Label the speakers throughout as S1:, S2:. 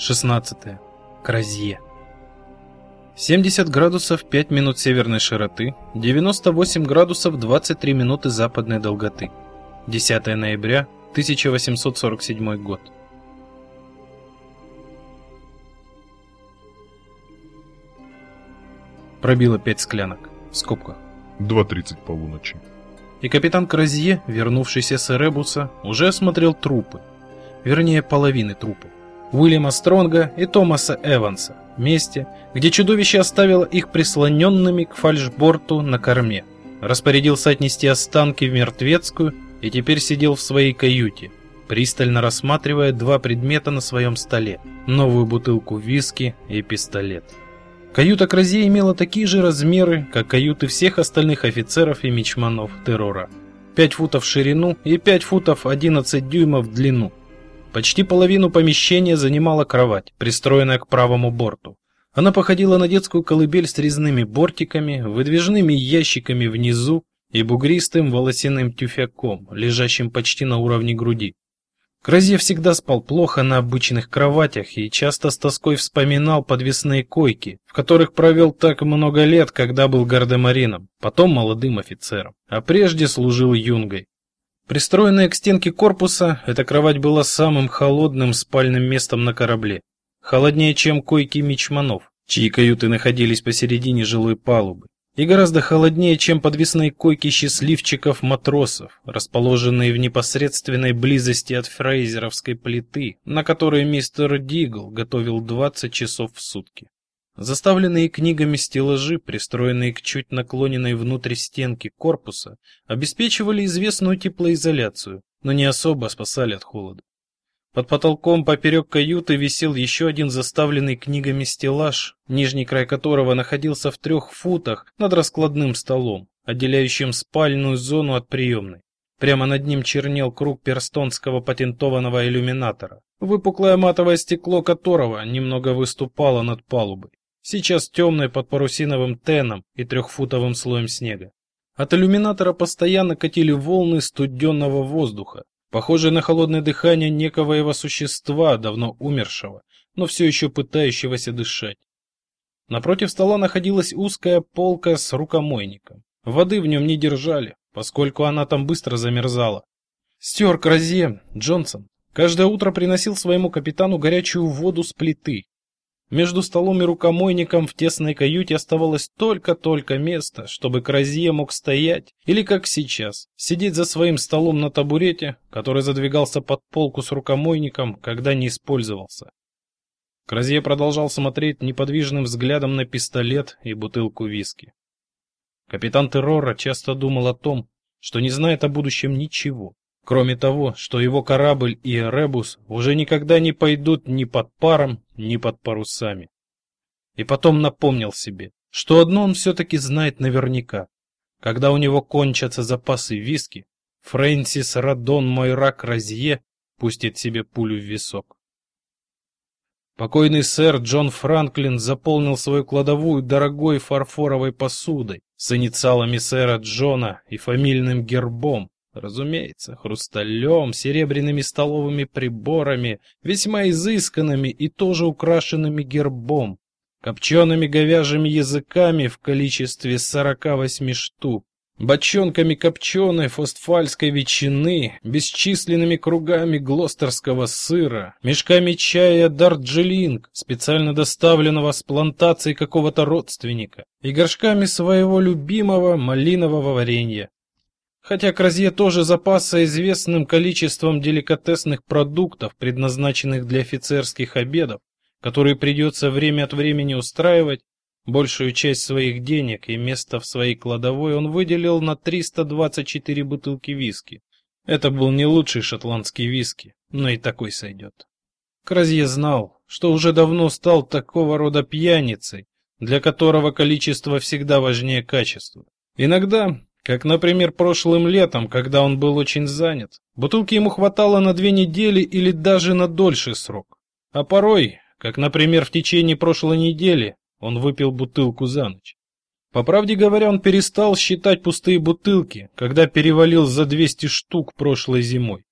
S1: 16. Кразье. 70 градусов 5 минут северной широты, 98 градусов 23 минуты западной долготы. 10 ноября 1847 год. Пробило 5 склянок. В скобках.
S2: 2.30 полуночи.
S1: И капитан Кразье, вернувшийся с Эребуса, уже осмотрел трупы. Вернее, половины трупов. Уильяма Стронга и Томаса Эванса, месте, где чудовище оставило их прислоненными к фальшборту на корме. Распорядился отнести останки в мертвецкую и теперь сидел в своей каюте, пристально рассматривая два предмета на своем столе: новую бутылку виски и пистолет. Каюта Кразе имела такие же размеры, как каюты всех остальных офицеров и мичманов террора. 5 футов в ширину и 5 футов 11 дюймов в длину. Почти половину помещения занимала кровать, пристроенная к правому борту. Она походила на детскую колыбель с резными бортиками, выдвижными ящиками внизу и бугристым волосяным тюфяком, лежащим почти на уровне груди. Кразье всегда спал плохо на обычных кроватях и часто с тоской вспоминал подвесные койки, в которых провел так много лет, когда был гардемарином, потом молодым офицером, а прежде служил юнгой. Пристроенная к стенке корпуса, эта кровать была самым холодным спальным местом на корабле. Холоднее, чем койки мичманов, чьи каюты находились посередине жилой палубы. И гораздо холоднее, чем подвесные койки счастливчиков-матросов, расположенные в непосредственной близости от фрейзеровской плиты, на которой мистер Дигл готовил 20 часов в сутки. Заставленные книгами стеллажи, пристроенные к чуть наклоненной внутрь стенки корпуса, обеспечивали известную теплоизоляцию, но не особо спасали от холода. Под потолком поперек каюты висел еще один заставленный книгами стеллаж, нижний край которого находился в трех футах над раскладным столом, отделяющим спальную зону от приемной. Прямо над ним чернел круг перстонского патентованного иллюминатора, выпуклое матовое стекло которого немного выступало над палубой сейчас темной под парусиновым теном и трехфутовым слоем снега. От иллюминатора постоянно катили волны студенного воздуха, похожие на холодное дыхание некого существа, давно умершего, но все еще пытающегося дышать. Напротив стола находилась узкая полка с рукомойником. Воды в нем не держали, поскольку она там быстро замерзала. Стюарт Разе Джонсон каждое утро приносил своему капитану горячую воду с плиты, между столом и рукомойником в тесной каюте оставалось только-только место, чтобы Кразье мог стоять, или как сейчас, сидеть за своим столом на табурете, который задвигался под полку с рукомойником, когда не использовался. Кразье продолжал смотреть неподвижным взглядом на пистолет и бутылку виски. Капитан Террора часто думал о том, что не знает о будущем ничего, Кроме того, что его корабль и Эребус уже никогда не пойдут ни под паром, ни под парусами. И потом напомнил себе, что одно он все-таки знает наверняка. Когда у него кончатся запасы виски, Фрэнсис Радон Мойрак Розье пустит себе пулю в висок. Покойный сэр Джон Франклин заполнил свою кладовую дорогой фарфоровой посудой с инициалами сэра Джона и фамильным гербом, Разумеется, хрусталем, серебряными столовыми приборами, весьма изысканными и тоже украшенными гербом, копчеными говяжьими языками в количестве 48 штук, бочонками копченой фостфальской ветчины, бесчисленными кругами глостерского сыра, мешками чая дарджилинг, специально доставленного с плантации какого-то родственника, и горшками своего любимого малинового варенья. Хотя Кразье тоже запасся известным количеством деликатесных продуктов, предназначенных для офицерских обедов, которые придется время от времени устраивать, большую часть своих денег и места в своей кладовой он выделил на 324 бутылки виски. Это был не лучший шотландский виски, но и такой сойдет. Кразье знал, что уже давно стал такого рода пьяницей, для которого количество всегда важнее качества. Иногда как, например, прошлым летом, когда он был очень занят. Бутылки ему хватало на две недели или даже на дольший срок. А порой, как, например, в течение прошлой недели, он выпил бутылку за ночь. По правде говоря, он перестал считать пустые бутылки, когда перевалил за 200 штук прошлой зимой.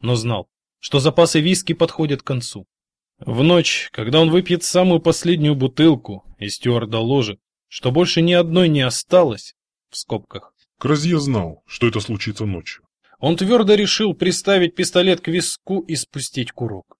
S1: Но знал, что запасы виски подходят к концу. В ночь, когда он выпьет самую последнюю бутылку, и стюард доложит, что больше ни одной не осталось, в скобках.
S2: Кразье знал, что это случится ночью.
S1: Он твердо решил приставить пистолет к виску и спустить курок.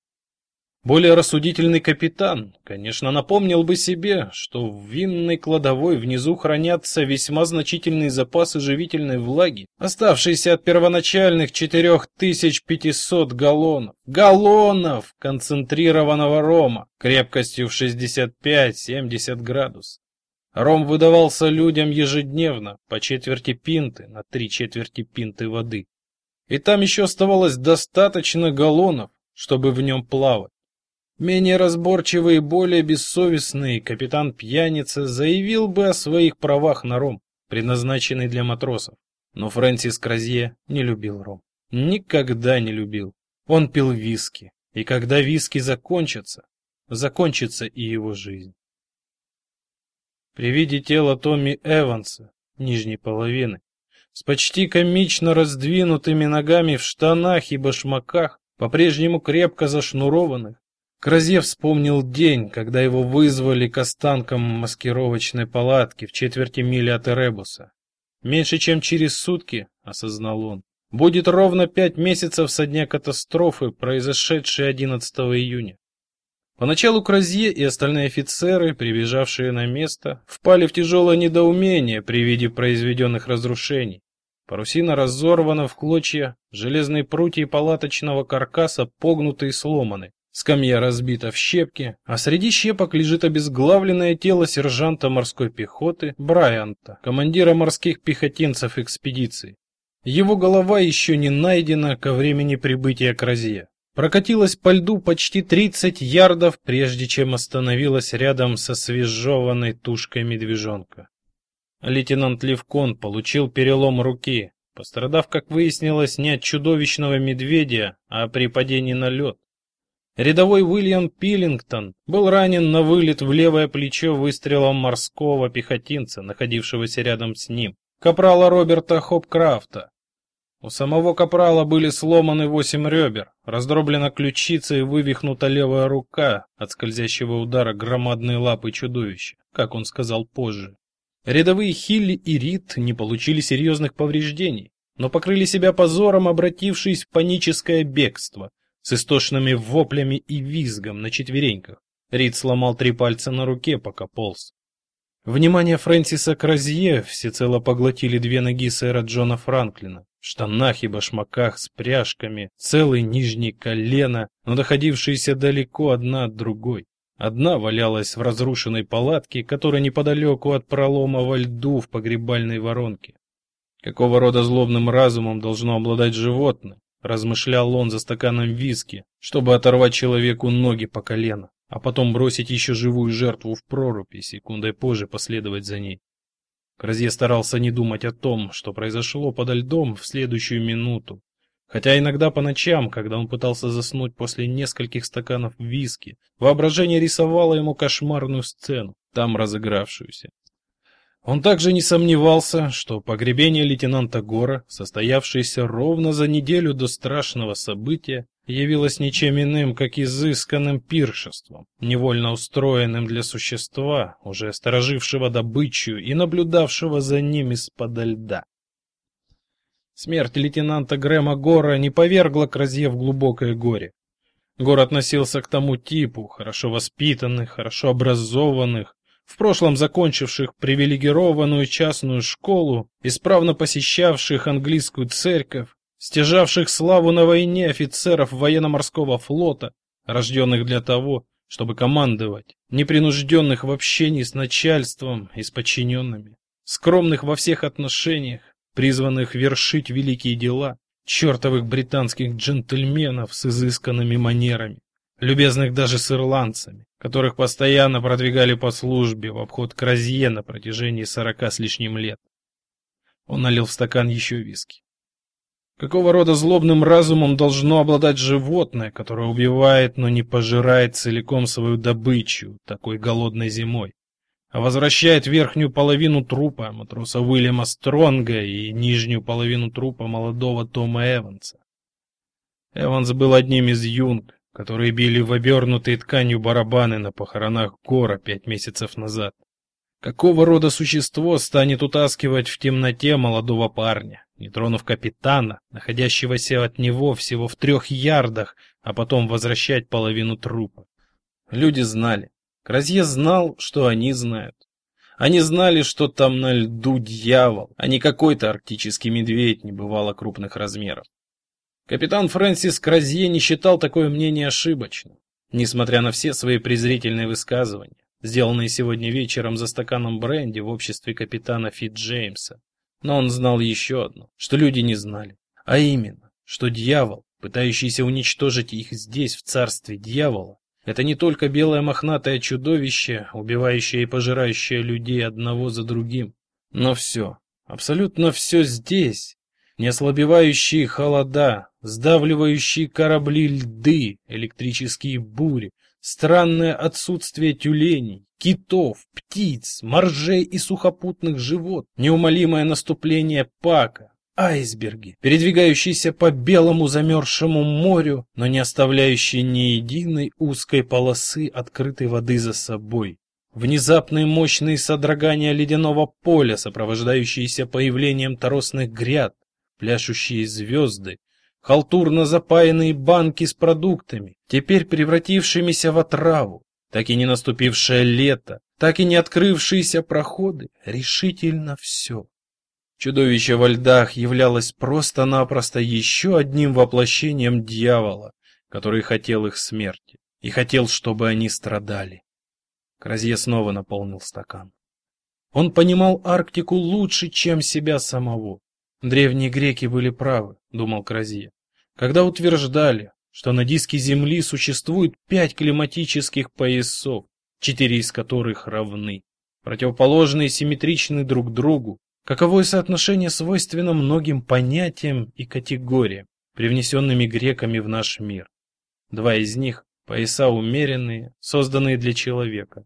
S1: Более рассудительный капитан, конечно, напомнил бы себе, что в винной кладовой внизу хранятся весьма значительные запасы живительной влаги, оставшиеся от первоначальных 4500 галлонов. Галлонов концентрированного рома крепкостью в 65-70 градусов. Ром выдавался людям ежедневно по четверти пинты на три четверти пинты воды. И там еще оставалось достаточно галлонов, чтобы в нем плавать. Менее разборчивый и более бессовестный капитан-пьяница заявил бы о своих правах на ром, предназначенный для матросов. Но Фрэнсис Кразье не любил ром. Никогда не любил. Он пил виски, и когда виски закончатся, закончится и его жизнь. При виде тела Томми Эванса, нижней половины, с почти комично раздвинутыми ногами в штанах и башмаках, по-прежнему крепко зашнурованных, Кразье вспомнил день, когда его вызвали к останкам маскировочной палатки в четверти мили от Эребуса. Меньше чем через сутки, осознал он, будет ровно пять месяцев со дня катастрофы, произошедшей 11 июня. Поначалу Кразье и остальные офицеры, прибежавшие на место, впали в тяжелое недоумение при виде произведенных разрушений. Парусина разорвана в клочья, железные прутья палаточного каркаса погнуты и сломаны. Скамья разбита в щепки, а среди щепок лежит обезглавленное тело сержанта морской пехоты Брайанта, командира морских пехотинцев экспедиции. Его голова еще не найдена ко времени прибытия к Розье. Прокатилась по льду почти 30 ярдов, прежде чем остановилась рядом со свежеванной тушкой медвежонка. Лейтенант Левкон получил перелом руки, пострадав, как выяснилось, не от чудовищного медведя, а при падении на лед. Рядовой Уильям Пиллингтон был ранен на вылет в левое плечо выстрелом морского пехотинца, находившегося рядом с ним, капрала Роберта Хопкрафта. У самого капрала были сломаны восемь ребер, раздроблена ключица и вывихнута левая рука от скользящего удара громадной лапы чудовища, как он сказал позже. Рядовые Хилли и Рид не получили серьезных повреждений, но покрыли себя позором, обратившись в паническое бегство – с истошными воплями и визгом на четвереньках. Рид сломал три пальца на руке, пока полз. Внимание Фрэнсиса Кразье всецело поглотили две ноги сэра Джона Франклина, в штанах и башмаках с пряжками, целый нижний колено, но доходившиеся далеко одна от другой. Одна валялась в разрушенной палатке, которая неподалеку от пролома во льду в погребальной воронке. Какого рода злобным разумом должно обладать животное, размышлял он за стаканом виски, чтобы оторвать человеку ноги по колено, а потом бросить еще живую жертву в прорубь и секундой позже последовать за ней. Кразье старался не думать о том, что произошло подо льдом в следующую минуту, хотя иногда по ночам, когда он пытался заснуть после нескольких стаканов виски, воображение рисовало ему кошмарную сцену, там разыгравшуюся. Он также не сомневался, что погребение лейтенанта Гора, состоявшееся ровно за неделю до страшного события, явилось ничем иным, как изысканным пиршеством, невольно устроенным для существа, уже сторожившего добычу и наблюдавшего за ним из-под льда. Смерть лейтенанта Грэма Гора не повергла Кразье в глубокое горе. Гор относился к тому типу хорошо воспитанных, хорошо образованных, в прошлом закончивших привилегированную частную школу, исправно посещавших английскую церковь, стяжавших славу на войне офицеров военно-морского флота, рожденных для того, чтобы командовать, непринужденных в общении с начальством и с подчиненными, скромных во всех отношениях, призванных вершить великие дела, чертовых британских джентльменов с изысканными манерами, любезных даже с ирландцами, которых постоянно продвигали по службе в обход Кразье на протяжении сорока с лишним лет. Он налил в стакан еще виски. Какого рода злобным разумом должно обладать животное, которое убивает, но не пожирает целиком свою добычу такой голодной зимой, а возвращает верхнюю половину трупа матроса Уильяма Стронга и нижнюю половину трупа молодого Тома Эванса? Эванс был одним из юнг, которые били в обернутые тканью барабаны на похоронах Гора пять месяцев назад. Какого рода существо станет утаскивать в темноте молодого парня, не тронув капитана, находящегося от него всего в трех ярдах, а потом возвращать половину трупа? Люди знали. Кразье знал, что они знают. Они знали, что там на льду дьявол, а не какой-то арктический медведь небывало крупных размеров. Капитан Фрэнсис Кразье не считал такое мнение ошибочным, несмотря на все свои презрительные высказывания, сделанные сегодня вечером за стаканом бренди в обществе капитана Фит Джеймса. Но он знал еще одно, что люди не знали, а именно, что дьявол, пытающийся уничтожить их здесь, в царстве дьявола, это не только белое мохнатое чудовище, убивающее и пожирающее людей одного за другим, но все, абсолютно все здесь, неослабевающие холода, сдавливающие корабли льды, электрические бури, странное отсутствие тюленей, китов, птиц, моржей и сухопутных живот, неумолимое наступление пака, айсберги, передвигающиеся по белому замерзшему морю, но не оставляющие ни единой узкой полосы открытой воды за собой. Внезапные мощные содрогания ледяного поля, сопровождающиеся появлением торосных гряд, пляшущие звезды, халтурно запаянные банки с продуктами, теперь превратившимися в отраву, так и не наступившее лето, так и не открывшиеся проходы, решительно все. Чудовище во льдах являлось просто-напросто еще одним воплощением дьявола, который хотел их смерти и хотел, чтобы они страдали. Кразье снова наполнил стакан. Он понимал Арктику лучше, чем себя самого. Древние греки были правы, думал Кразье, когда утверждали, что на диске Земли существует пять климатических поясов, четыре из которых равны, противоположные симметричны друг другу, Каковое соотношение свойственно многим понятиям и категориям, привнесенными греками в наш мир. Два из них – пояса умеренные, созданные для человека.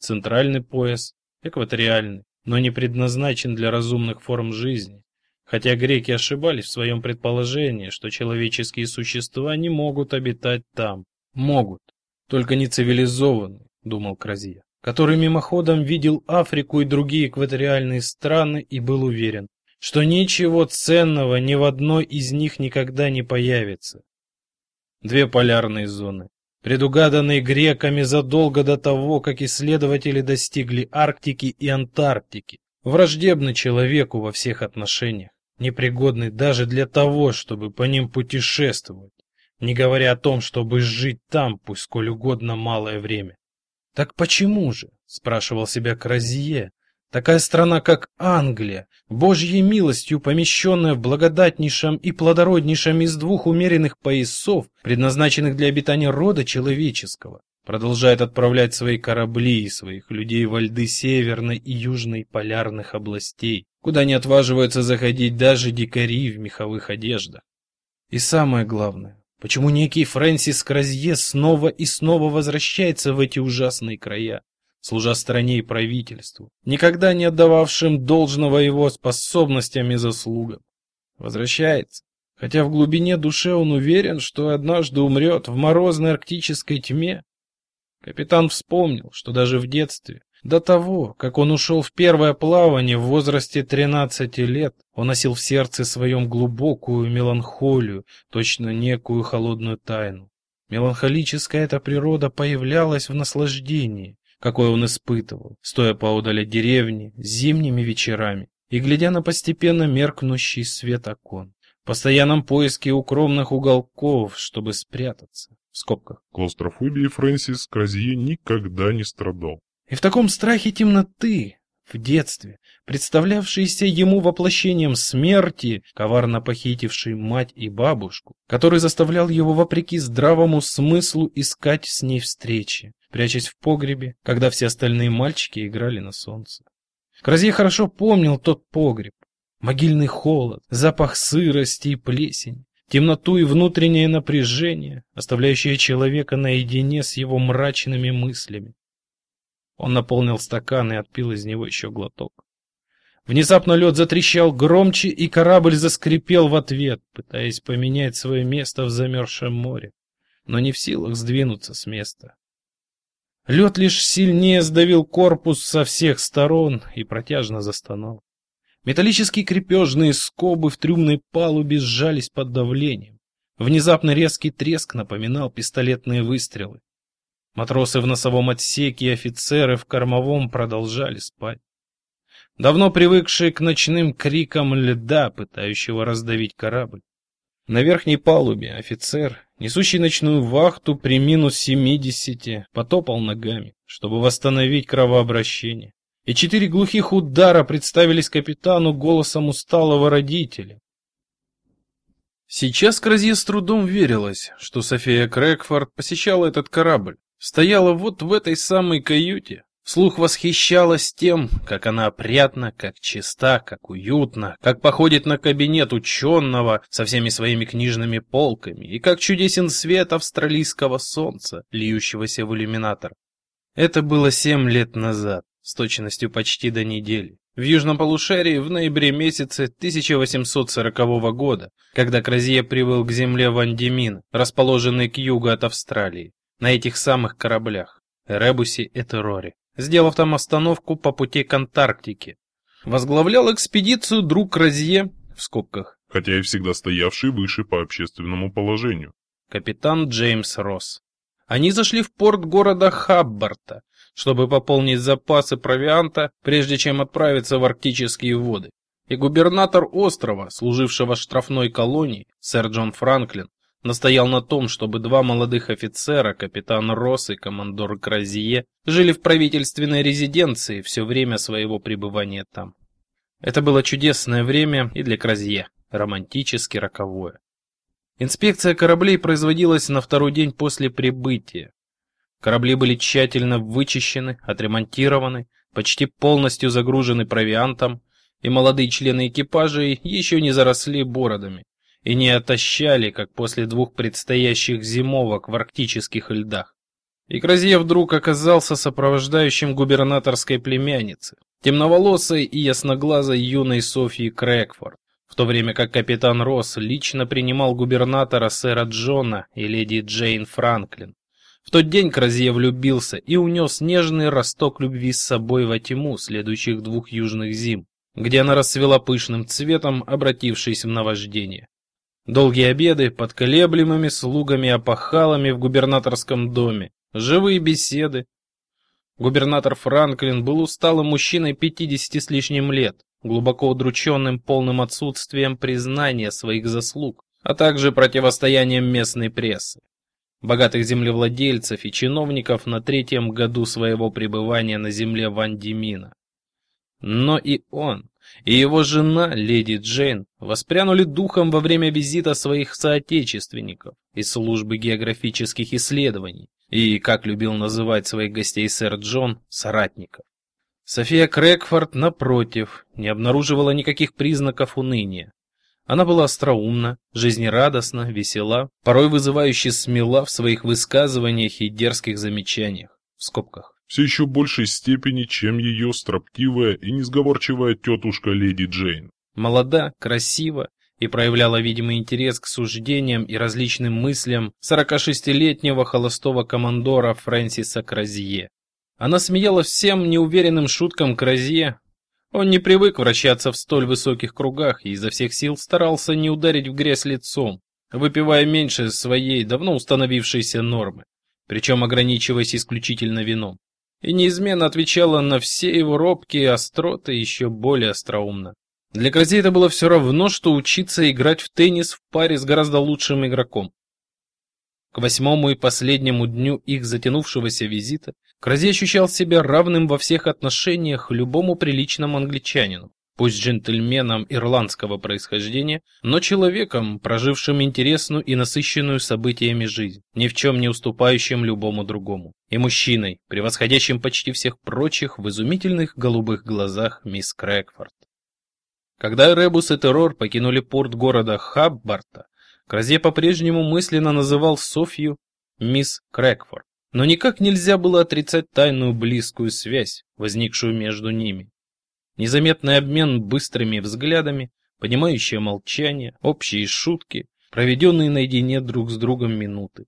S1: Центральный пояс – экваториальный, но не предназначен для разумных форм жизни. Хотя греки ошибались в своем предположении, что человеческие существа не могут обитать там. Могут, только не цивилизованные, думал Кразия который мимоходом видел Африку и другие экваториальные страны и был уверен, что ничего ценного ни в одной из них никогда не появится. Две полярные зоны, предугаданные греками задолго до того, как исследователи достигли Арктики и Антарктики, враждебны человеку во всех отношениях, непригодны даже для того, чтобы по ним путешествовать, не говоря о том, чтобы жить там, пусть сколь угодно малое время. Так почему же, спрашивал себя Кразье, такая страна, как Англия, Божьей милостью помещенная в благодатнейшем и плодороднейшем из двух умеренных поясов, предназначенных для обитания рода человеческого, продолжает отправлять свои корабли и своих людей во льды северной и южной полярных областей, куда не отваживаются заходить даже дикари в меховых одеждах. И самое главное, Почему некий Фрэнсис Кразье снова и снова возвращается в эти ужасные края, служа стране и правительству, никогда не отдававшим должного его способностям и заслугам? Возвращается, хотя в глубине души он уверен, что однажды умрет в морозной арктической тьме. Капитан вспомнил, что даже в детстве до того, как он ушел в первое плавание в возрасте 13 лет, он носил в сердце своем глубокую меланхолию, точно некую холодную тайну. Меланхолическая эта природа появлялась в наслаждении, какое он испытывал, стоя поодаль от деревни зимними вечерами и глядя на постепенно меркнущий свет окон, в постоянном поиске укромных уголков, чтобы спрятаться. В скобках.
S2: Клаустрофобией Фрэнсис Кразье никогда не страдал.
S1: И в таком страхе темноты, в детстве, представлявшейся ему воплощением смерти, коварно похитившей мать и бабушку, который заставлял его вопреки здравому смыслу искать с ней встречи, прячась в погребе, когда все остальные мальчики играли на солнце. Кразье хорошо помнил тот погреб, могильный холод, запах сырости и плесень, темноту и внутреннее напряжение, оставляющее человека наедине с его мрачными мыслями. Он наполнил стакан и отпил из него еще глоток. Внезапно лед затрещал громче, и корабль заскрипел в ответ, пытаясь поменять свое место в замерзшем море. но не в силах сдвинуться с места. Лед лишь сильнее сдавил корпус со всех сторон и протяжно застонал. Металлические крепежные скобы в трюмной палубе сжались под давлением. Внезапно резкий треск напоминал пистолетные выстрелы. Матросы в носовом отсеке и офицеры в кормовом продолжали спать. Давно привыкшие к ночным крикам льда, пытающего раздавить корабль. На верхней палубе офицер, несущий ночную вахту при минус 70, потопал ногами, чтобы восстановить кровообращение и четыре глухих удара представились капитану голосом усталого родителя. Сейчас Кразье с трудом верилось, что София Крэкфорд посещала этот корабль, стояла вот в этой самой каюте, Слух восхищалась тем, как она опрятна, как чиста, как уютна, как походит на кабинет ученого со всеми своими книжными полками, и как чудесен свет австралийского солнца, льющегося в иллюминатор. Это было семь лет назад с точностью почти до недели. В южном полушарии в ноябре месяце 1840 года, когда Кразье прибыл к земле Вандемин, расположенной к югу от Австралии, на этих самых кораблях Ребуси и Терроре, сделав там остановку по пути к Антарктике. Возглавлял экспедицию друг Кразье в скобках,
S2: хотя и всегда стоявший выше по общественному положению.
S1: Капитан Джеймс Росс. Они зашли в порт города Хаббарта, чтобы пополнить запасы провианта, прежде чем отправиться в арктические воды. И губернатор острова, служившего штрафной колонией, сэр Джон Франклин, настоял на том, чтобы два молодых офицера, капитан Росс и командор Кразье, жили в правительственной резиденции все время своего пребывания там. Это было чудесное время и для Кразье, романтически роковое. Инспекция кораблей производилась на второй день после прибытия. Корабли были тщательно вычищены, отремонтированы, почти полностью загружены провиантом, и молодые члены экипажа еще не заросли бородами и не отощали, как после двух предстоящих зимовок в арктических льдах. И Кразье вдруг оказался сопровождающим губернаторской племянницы, темноволосой и ясноглазой юной Софьи Крэкфорд, в то время как капитан Росс лично принимал губернатора сэра Джона и леди Джейн Франклин. В тот день Кразье влюбился и унес нежный росток любви с собой во тьму следующих двух южных зим, где она расцвела пышным цветом, обратившись в наваждение. Долгие обеды под колеблемыми слугами-опахалами в губернаторском доме, живые беседы. Губернатор Франклин был усталым мужчиной 50 с лишним лет, глубоко удрученным полным отсутствием признания своих заслуг, а также противостоянием местной прессы богатых землевладельцев и чиновников на третьем году своего пребывания на земле Вандимина. Но и он, и его жена, леди Джейн, воспрянули духом во время визита своих соотечественников из службы географических исследований и, как любил называть своих гостей сэр Джон, соратников. София Крэкфорд, напротив, не обнаруживала никаких признаков уныния. Она была остроумна, жизнерадостна, весела, порой вызывающе смела в своих высказываниях и дерзких замечаниях. В скобках.
S2: Все еще большей степени, чем ее строптивая и несговорчивая тетушка леди Джейн.
S1: Молода, красива и проявляла видимый интерес к суждениям и различным мыслям 46-летнего холостого командора Фрэнсиса Кразье. Она смеялась всем неуверенным шуткам Кразье, он не привык вращаться в столь высоких кругах и изо всех сил старался не ударить в грязь лицом, выпивая меньше своей давно установившейся нормы, причем ограничиваясь исключительно вином. И неизменно отвечала на все его робкие остроты еще более остроумно. Для Крази это было все равно, что учиться играть в теннис в паре с гораздо лучшим игроком. К восьмому и последнему дню их затянувшегося визита Крази ощущал себя равным во всех отношениях любому приличному англичанину, пусть джентльменом ирландского происхождения, но человеком, прожившим интересную и насыщенную событиями жизнь, ни в чем не уступающим любому другому, и мужчиной, превосходящим почти всех прочих в изумительных голубых глазах мисс Крэкфорд. Когда Ребус и Террор покинули порт города Хаббарта, Кразе по-прежнему мысленно называл Софью мисс Крэкфорд, но никак нельзя было отрицать тайную близкую связь, возникшую между ними. Незаметный обмен быстрыми взглядами, понимающее молчание, общие шутки, проведенные наедине друг с другом минуты.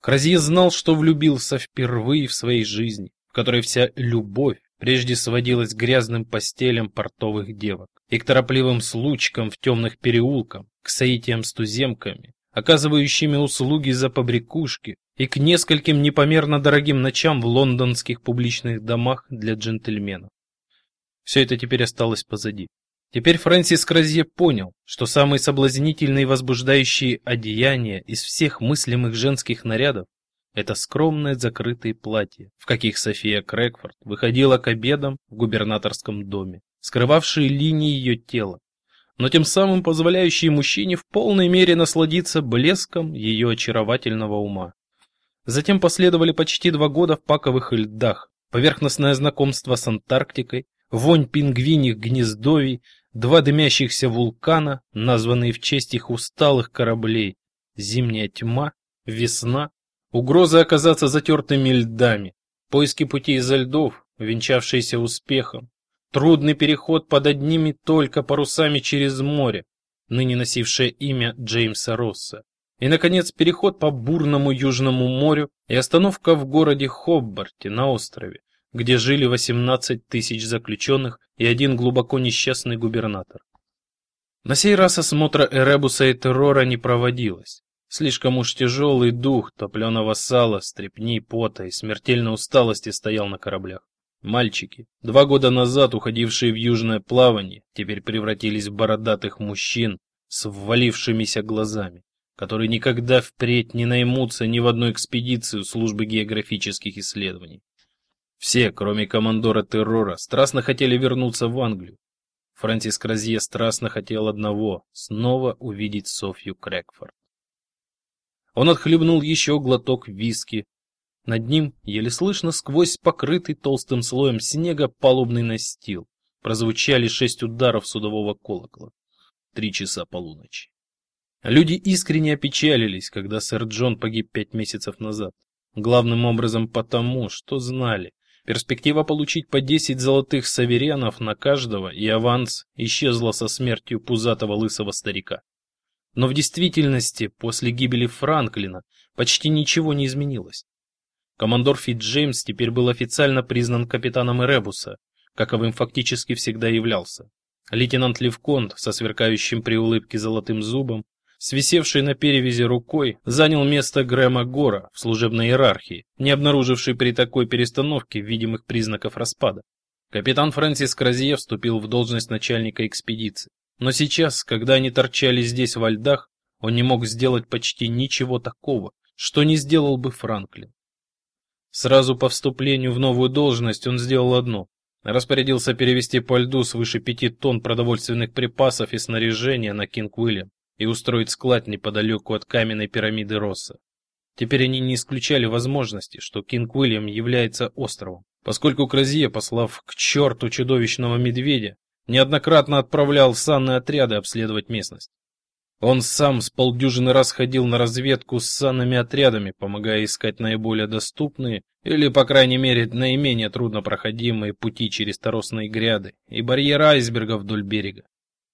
S1: Кразье знал, что влюбился впервые в своей жизни, в которой вся любовь прежде сводилась к грязным постелям портовых девок и к торопливым случкам в темных переулках, к соитиям с туземками, оказывающими услуги за побрякушки, и к нескольким непомерно дорогим ночам в лондонских публичных домах для джентльменов. Все это теперь осталось позади. Теперь Фрэнсис Кразье понял, что самые соблазнительные и возбуждающие одеяния из всех мыслимых женских нарядов это скромные закрытые платья, в каких София Крэкфорд выходила к обедам в губернаторском доме, скрывавшие линии ее тела, но тем самым позволяющие мужчине в полной мере насладиться блеском ее очаровательного ума. Затем последовали почти два года в паковых льдах, поверхностное знакомство с Антарктикой, вонь пингвиних гнездовий, два дымящихся вулкана, названные в честь их усталых кораблей, зимняя тьма, весна, угроза оказаться затертыми льдами, поиски путей изо льдов, венчавшиеся успехом, трудный переход под одними только парусами через море, ныне носившее имя Джеймса Росса. И, наконец, переход по бурному Южному морю и остановка в городе Хоббарте на острове, где жили 18 тысяч заключенных и один глубоко несчастный губернатор. На сей раз осмотра Эребуса и террора не проводилось. Слишком уж тяжелый дух топленого сала, стрепни, пота и смертельной усталости стоял на кораблях. Мальчики, два года назад уходившие в южное плавание, теперь превратились в бородатых мужчин с ввалившимися глазами которые никогда впредь не наймутся ни в одну экспедицию службы географических исследований. Все, кроме командора террора, страстно хотели вернуться в Англию. Фрэнсис Кразье страстно хотел одного — снова увидеть Софью Крэкфорд. Он отхлебнул еще глоток виски. Над ним, еле слышно сквозь покрытый толстым слоем снега палубный настил, прозвучали шесть ударов судового колокола. Три часа полуночи. Люди искренне опечалились, когда сэр Джон погиб пять месяцев назад. Главным образом потому, что знали, перспектива получить по 10 золотых саверянов на каждого и аванс исчезла со смертью пузатого лысого старика. Но в действительности, после гибели Франклина, почти ничего не изменилось. Командор Фитджеймс теперь был официально признан капитаном Эребуса, каковым фактически всегда являлся. Лейтенант Левконт со сверкающим при улыбке золотым зубом свисевший на перевязи рукой, занял место Грэма Гора в служебной иерархии, не обнаруживший при такой перестановке видимых признаков распада. Капитан Фрэнсис Кразье вступил в должность начальника экспедиции. Но сейчас, когда они торчали здесь во льдах, он не мог сделать почти ничего такого, что не сделал бы Франклин. Сразу по вступлению в новую должность он сделал одно: распорядился перевести по льду свыше пяти тонн продовольственных припасов и снаряжения на Кинг-Уильям и устроить склад неподалеку от каменной пирамиды Росса. Теперь они не исключали возможности, что Кинг-Уильям является островом, поскольку Кразье, послав к черту чудовищного медведя, неоднократно отправлял санные отряды обследовать местность. Он сам с полдюжины раз ходил на разведку с санными отрядами, помогая искать наиболее доступные или, по крайней мере, наименее труднопроходимые пути через торосные гряды и барьеры айсбергов вдоль берега.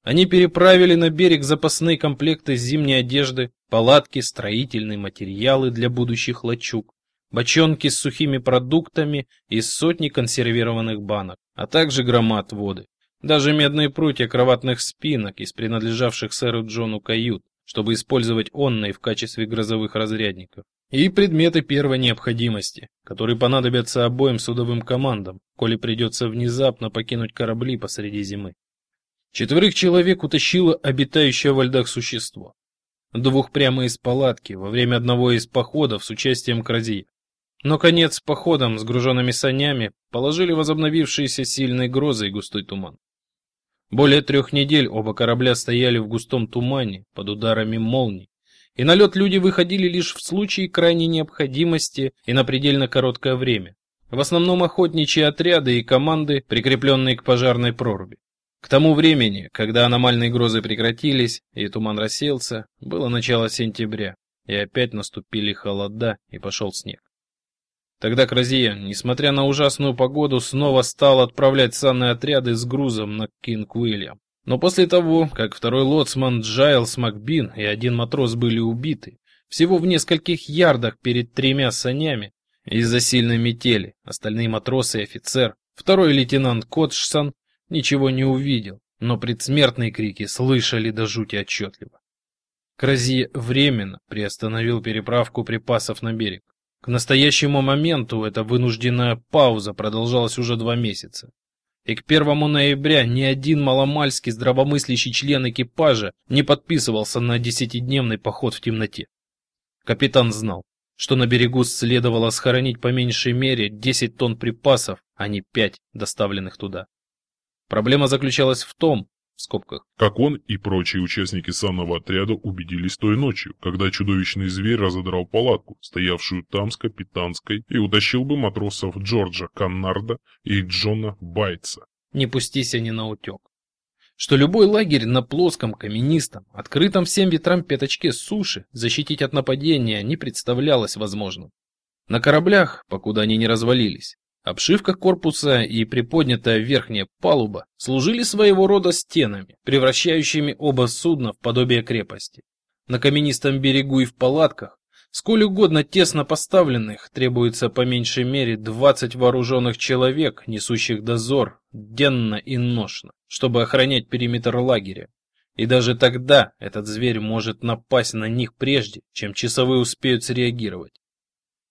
S1: Они переправили на берег запасные комплекты зимней одежды, палатки, строительные материалы для будущих лачуг, бочонки с сухими продуктами и сотни консервированных банок, а также громад воды. Даже медные прутья кроватных спинок из принадлежавших сэру Джону кают, чтобы использовать онные в качестве грозовых разрядников. И предметы первой необходимости, которые понадобятся обоим судовым командам, коли придется внезапно покинуть корабли посреди зимы. Четверых человек утащило обитающее во льдах существо. Двух прямо из палатки во время одного из походов с участием Крази. Но конец походом с груженными санями положили возобновившиеся сильные грозы и густой туман. Более трех недель оба корабля стояли в густом тумане под ударами молний, и на лед люди выходили лишь в случае крайней необходимости и на предельно короткое время. В основном охотничьи отряды и команды, прикрепленные к пожарной проруби. К тому времени, когда аномальные грозы прекратились и туман рассеялся, было начало сентября, и опять наступили холода и пошел снег. Тогда Крозье, несмотря на ужасную погоду, снова стал отправлять санные отряды с грузом на Кинг-Уильям. Но после того, как второй лоцман Джайлс Макбин и один матрос были убиты, всего в нескольких ярдах перед тремя санями, из-за сильной метели остальные матросы и офицер, второй лейтенант Ходжсон, ничего не увидел, но предсмертные крики слышали до жути отчетливо. Крази временно приостановил переправку припасов на берег. К настоящему моменту эта вынужденная пауза продолжалась уже два месяца. И к первому ноября ни один маломальский здравомыслящий член экипажа не подписывался на десятидневный поход в темноте. Капитан знал, что на берегу следовало схоронить по меньшей мере 10 тонн припасов, а не 5 доставленных туда. Проблема заключалась в том, в скобках,
S2: как он и прочие участники санного отряда убедились той ночью, когда чудовищный зверь разодрал палатку, стоявшую там с капитанской, и утащил бы матросов Джорджа Каннарда и Джона Байтса.
S1: Не пустись они на утек что любой лагерь на плоском, каменистом, открытом всем ветрам пятачке суши защитить от нападения не представлялось возможным. На кораблях, покуда они не развалились, обшивка корпуса и приподнятая верхняя палуба служили своего рода стенами, превращающими оба судна в подобие крепости. На каменистом берегу и в палатках Сколь угодно тесно поставленных, требуется по меньшей мере 20 вооруженных человек, несущих дозор денно и ношно, чтобы охранять периметр лагеря. И даже тогда этот зверь может напасть на них прежде, чем часовые успеют среагировать.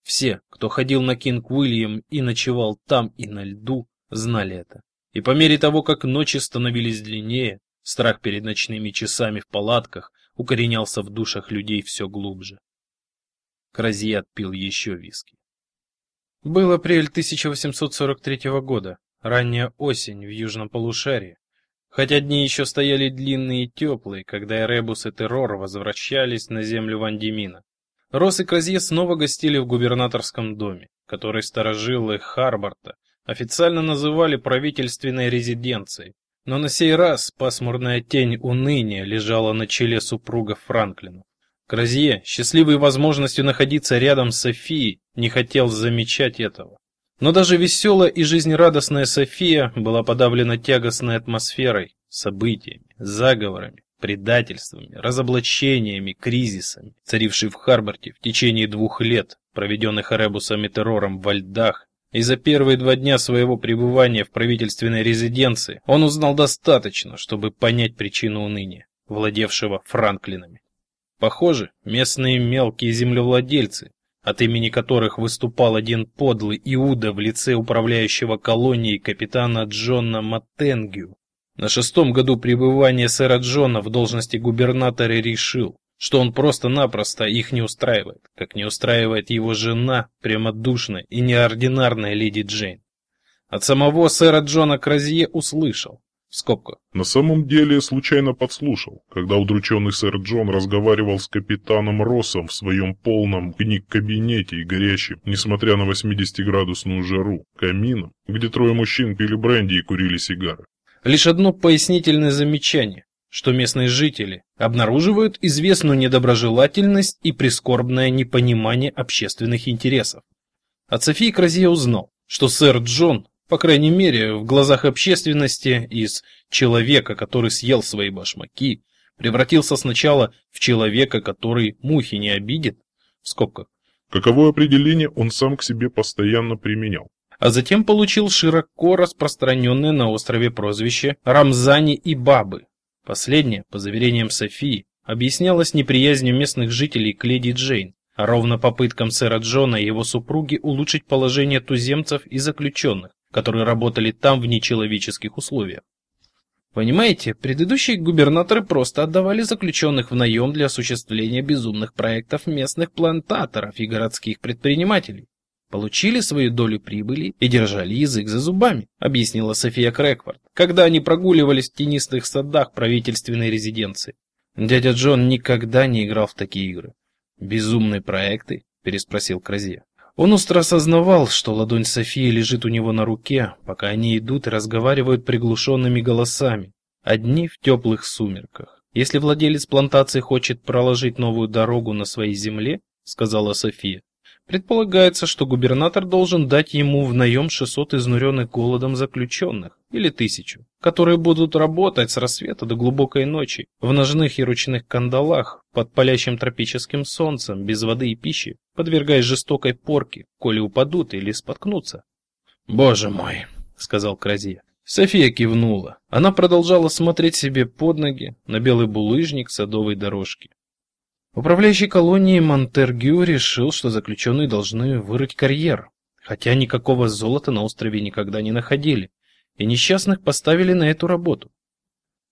S1: Все, кто ходил на Кинг-Уильям и ночевал там и на льду, знали это. И по мере того, как ночи становились длиннее, страх перед ночными часами в палатках укоренялся в душах людей все глубже. Крази отпил еще виски. Был апрель 1843 года, ранняя осень в южном полушарии. Хотя дни еще стояли длинные и теплые, когда Эребус и Террор возвращались на землю Вандемина. Росс и Кразье снова гостили в губернаторском доме, который старожилы Харборта официально называли правительственной резиденцией. Но на сей раз пасмурная тень уныния лежала на челе супруга Франклина. Кразье, счастливый возможностью находиться рядом с Софией, не хотел замечать этого. Но даже веселая и жизнерадостная София была подавлена тягостной атмосферой, событиями, заговорами, предательствами, разоблачениями, кризисами, царившей в Харборте в течение двух лет, проведенных Аребусом и террором во льдах. И за первые два дня своего пребывания в правительственной резиденции он узнал достаточно, чтобы понять причину уныния, владевшего Франклинами. Похоже, местные мелкие землевладельцы, от имени которых выступал один подлый Иуда в лице управляющего колонией капитана Джона Маттенгю, на шестом году пребывания сэра Джона в должности губернатора решил, что он просто-напросто их не устраивает, как не устраивает его жена, прямодушная и неординарная леди Джейн. От самого сэра Джона Кразье услышал, в скобках.
S2: На самом деле, случайно подслушал, когда удрученный сэр Джон разговаривал с капитаном Россом в своем полном книг-кабинете и горящем, несмотря на 80-градусную жару, камином, где трое мужчин пили бренди и курили сигары.
S1: Лишь одно пояснительное замечание, что местные жители обнаруживают известную недоброжелательность и прискорбное непонимание общественных интересов. От Софии Кразье узнал, что сэр Джон по крайней мере, в глазах общественности из человека, который съел свои башмаки, превратился сначала в человека, который мухи не обидит, в скобках.
S2: Каковое определение он сам к себе постоянно применял.
S1: А затем получил широко распространенное на острове прозвище Рамзани и Бабы. Последнее, по заверениям Софии, объяснялось неприязнью местных жителей к леди Джейн, ровно попыткам сэра Джона и его супруги улучшить положение туземцев и заключенных, которые работали там в нечеловеческих условиях. Понимаете, предыдущие губернаторы просто отдавали заключенных в наем для осуществления безумных проектов местных плантаторов и городских предпринимателей. Получили свою долю прибыли и держали язык за зубами, объяснила София Крэкфорд, когда они прогуливались в тенистых садах правительственной резиденции. Дядя Джон никогда не играл в такие игры. Безумные проекты? переспросил Кразье. Он остро осознавал, что ладонь Софии лежит у него на руке, пока они идут и разговаривают приглушенными голосами, одни в теплых сумерках. Если владелец плантации хочет проложить новую дорогу на своей земле, сказала София, Предполагается, что губернатор должен дать ему в наем 600 изнуренных голодом заключенных, или тысячу, которые будут работать с рассвета до глубокой ночи, в ножных и ручных кандалах, под палящим тропическим солнцем, без воды и пищи, подвергаясь жестокой порке, коли упадут или споткнутся. «Боже мой!» — сказал Кразия. София кивнула. Она продолжала смотреть себе под ноги на белый булыжник садовой дорожки. Управляющий колонией Монтергю решил, что заключенные должны вырыть карьер, хотя никакого золота на острове никогда не находили, и несчастных поставили на эту работу.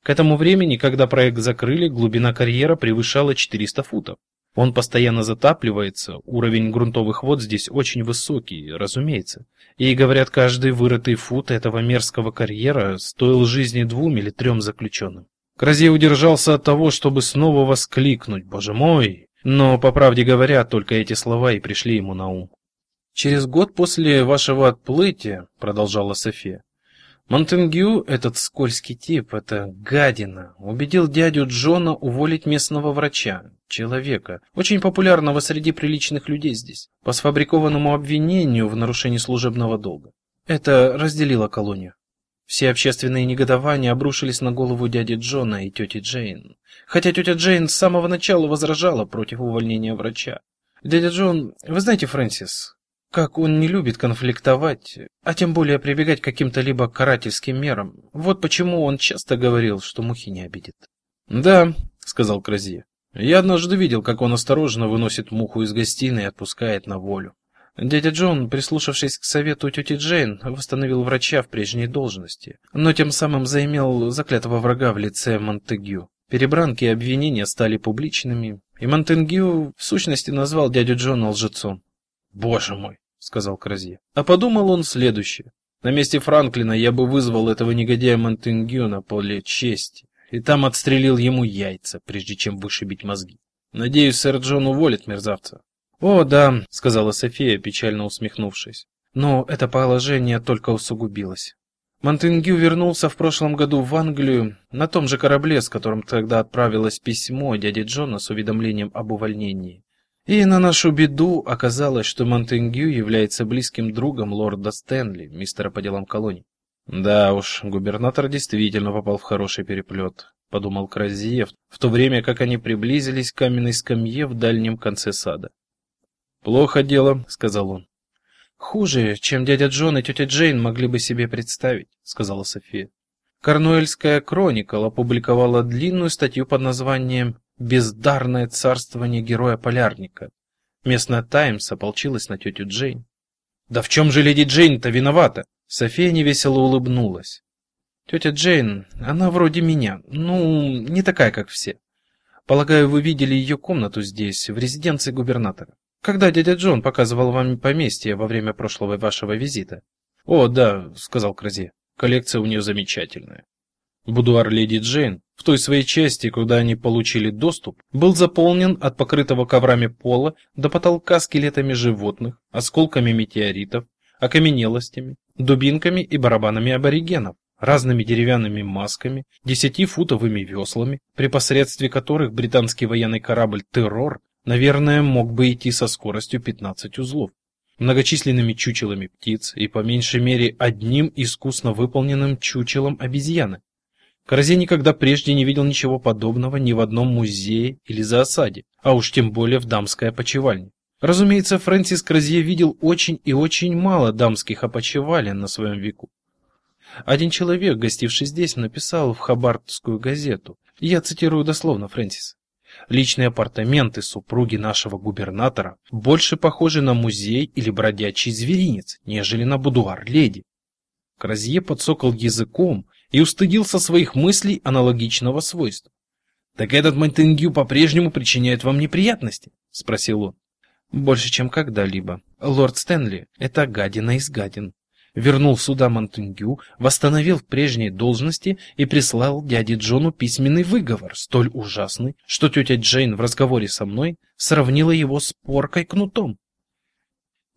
S1: К этому времени, когда проект закрыли, глубина карьера превышала 400 футов. Он постоянно затапливается, уровень грунтовых вод здесь очень высокий, разумеется. И, говорят, каждый вырытый фут этого мерзкого карьера стоил жизни двум или трем заключенным. Кразе удержался от того, чтобы снова воскликнуть «Боже мой!», но, по правде говоря, только эти слова и пришли ему на ум. «Через год после вашего отплытия», — продолжала София, Монтенгю, этот скользкий тип, эта гадина, убедил дядю Джона уволить местного врача, человека, очень популярного среди приличных людей здесь, по сфабрикованному обвинению в нарушении служебного долга. Это разделило колонию. Все общественные негодования обрушились на голову дяди Джона и тети Джейн. Хотя тетя Джейн с самого начала возражала против увольнения врача. Дядя Джон, вы знаете, Фрэнсис, как он не любит конфликтовать, а тем более прибегать к каким-то либо карательским мерам. Вот почему он часто говорил, что мухи не обидит. "Да", сказал Крази. "Я однажды видел, как он осторожно выносит муху из гостиной и отпускает на волю. Дядя Джон, прислушавшись к совету тети Джейн, восстановил врача в прежней должности, но тем самым заимел заклятого врага в лице Монтегю. Перебранки и обвинения стали публичными, и Монтегю в сущности назвал дядю Джона лжецом. «Боже мой!» — сказал Кразье. А подумал он следующее. На месте Франклина я бы вызвал этого негодяя Монтегю на поле чести, и там отстрелил ему яйца, прежде чем вышибить мозги. Надеюсь, сэр Джон уволит мерзавца. «О, да», — сказала София, печально усмехнувшись. «Но это положение только усугубилось. Монтенгю вернулся в прошлом году в Англию на том же корабле, с которым тогда отправилось письмо дяде Джона с уведомлением об увольнении. И на нашу беду оказалось, что Монтенгю является близким другом лорда Стэнли, мистера по делам колоний. Да уж, губернатор действительно попал в хороший переплет, подумал Кразиев, в то время как они приблизились к каменной скамье в дальнем конце сада. Плохо дело, сказал он. Хуже, чем дядя Джон и тетя Джейн могли бы себе представить, сказала София. Корнуэльская хроника опубликовала длинную статью под названием «Бездарное царствование героя-полярника». Местная Таймс ополчилась на тетю Джейн. Да в чем же леди Джейн-то виновата? София невесело улыбнулась. Тетя Джейн, она вроде меня, ну, не такая, как все. Полагаю, вы видели ее комнату здесь, в резиденции губернатора. Когда дядя Джон показывал вам поместье во время прошлого вашего визита? О, да, сказал Крази. Коллекция у нее замечательная. Будуар леди Джейн в той своей части, куда они получили доступ, был заполнен от покрытого коврами пола до потолка скелетами животных, осколками метеоритов, окаменелостями, дубинками и барабанами аборигенов, разными деревянными масками, десятифутовыми веслами, при посредстве которых британский военный корабль Террор наверное, мог бы идти со скоростью 15 узлов, многочисленными чучелами птиц и по меньшей мере одним искусно выполненным чучелом обезьяны. Каразе никогда прежде не видел ничего подобного ни в одном музее или зоосаде, а уж тем более в дамской опочивальне. Разумеется, Фрэнсис Кразье видел очень и очень мало дамских опочивален на своем веку. Один человек, гостивший здесь, написал в Хабартскую газету. Я цитирую дословно Фрэнсис. Личные апартаменты супруги нашего губернатора больше похожи на музей или бродячий зверинец, нежели на будуар леди. Кразье подсокал языком и устыдился своих мыслей аналогичного свойства. Так этот Монтенгю по-прежнему причиняет вам неприятности, спросил он. Больше, чем когда-либо. Лорд Стэнли это гадина из гадин вернул сюда Монтенгю, восстановил в прежней должности и прислал дяде Джону письменный выговор, столь ужасный, что тетя Джейн в разговоре со мной сравнила его с поркой кнутом.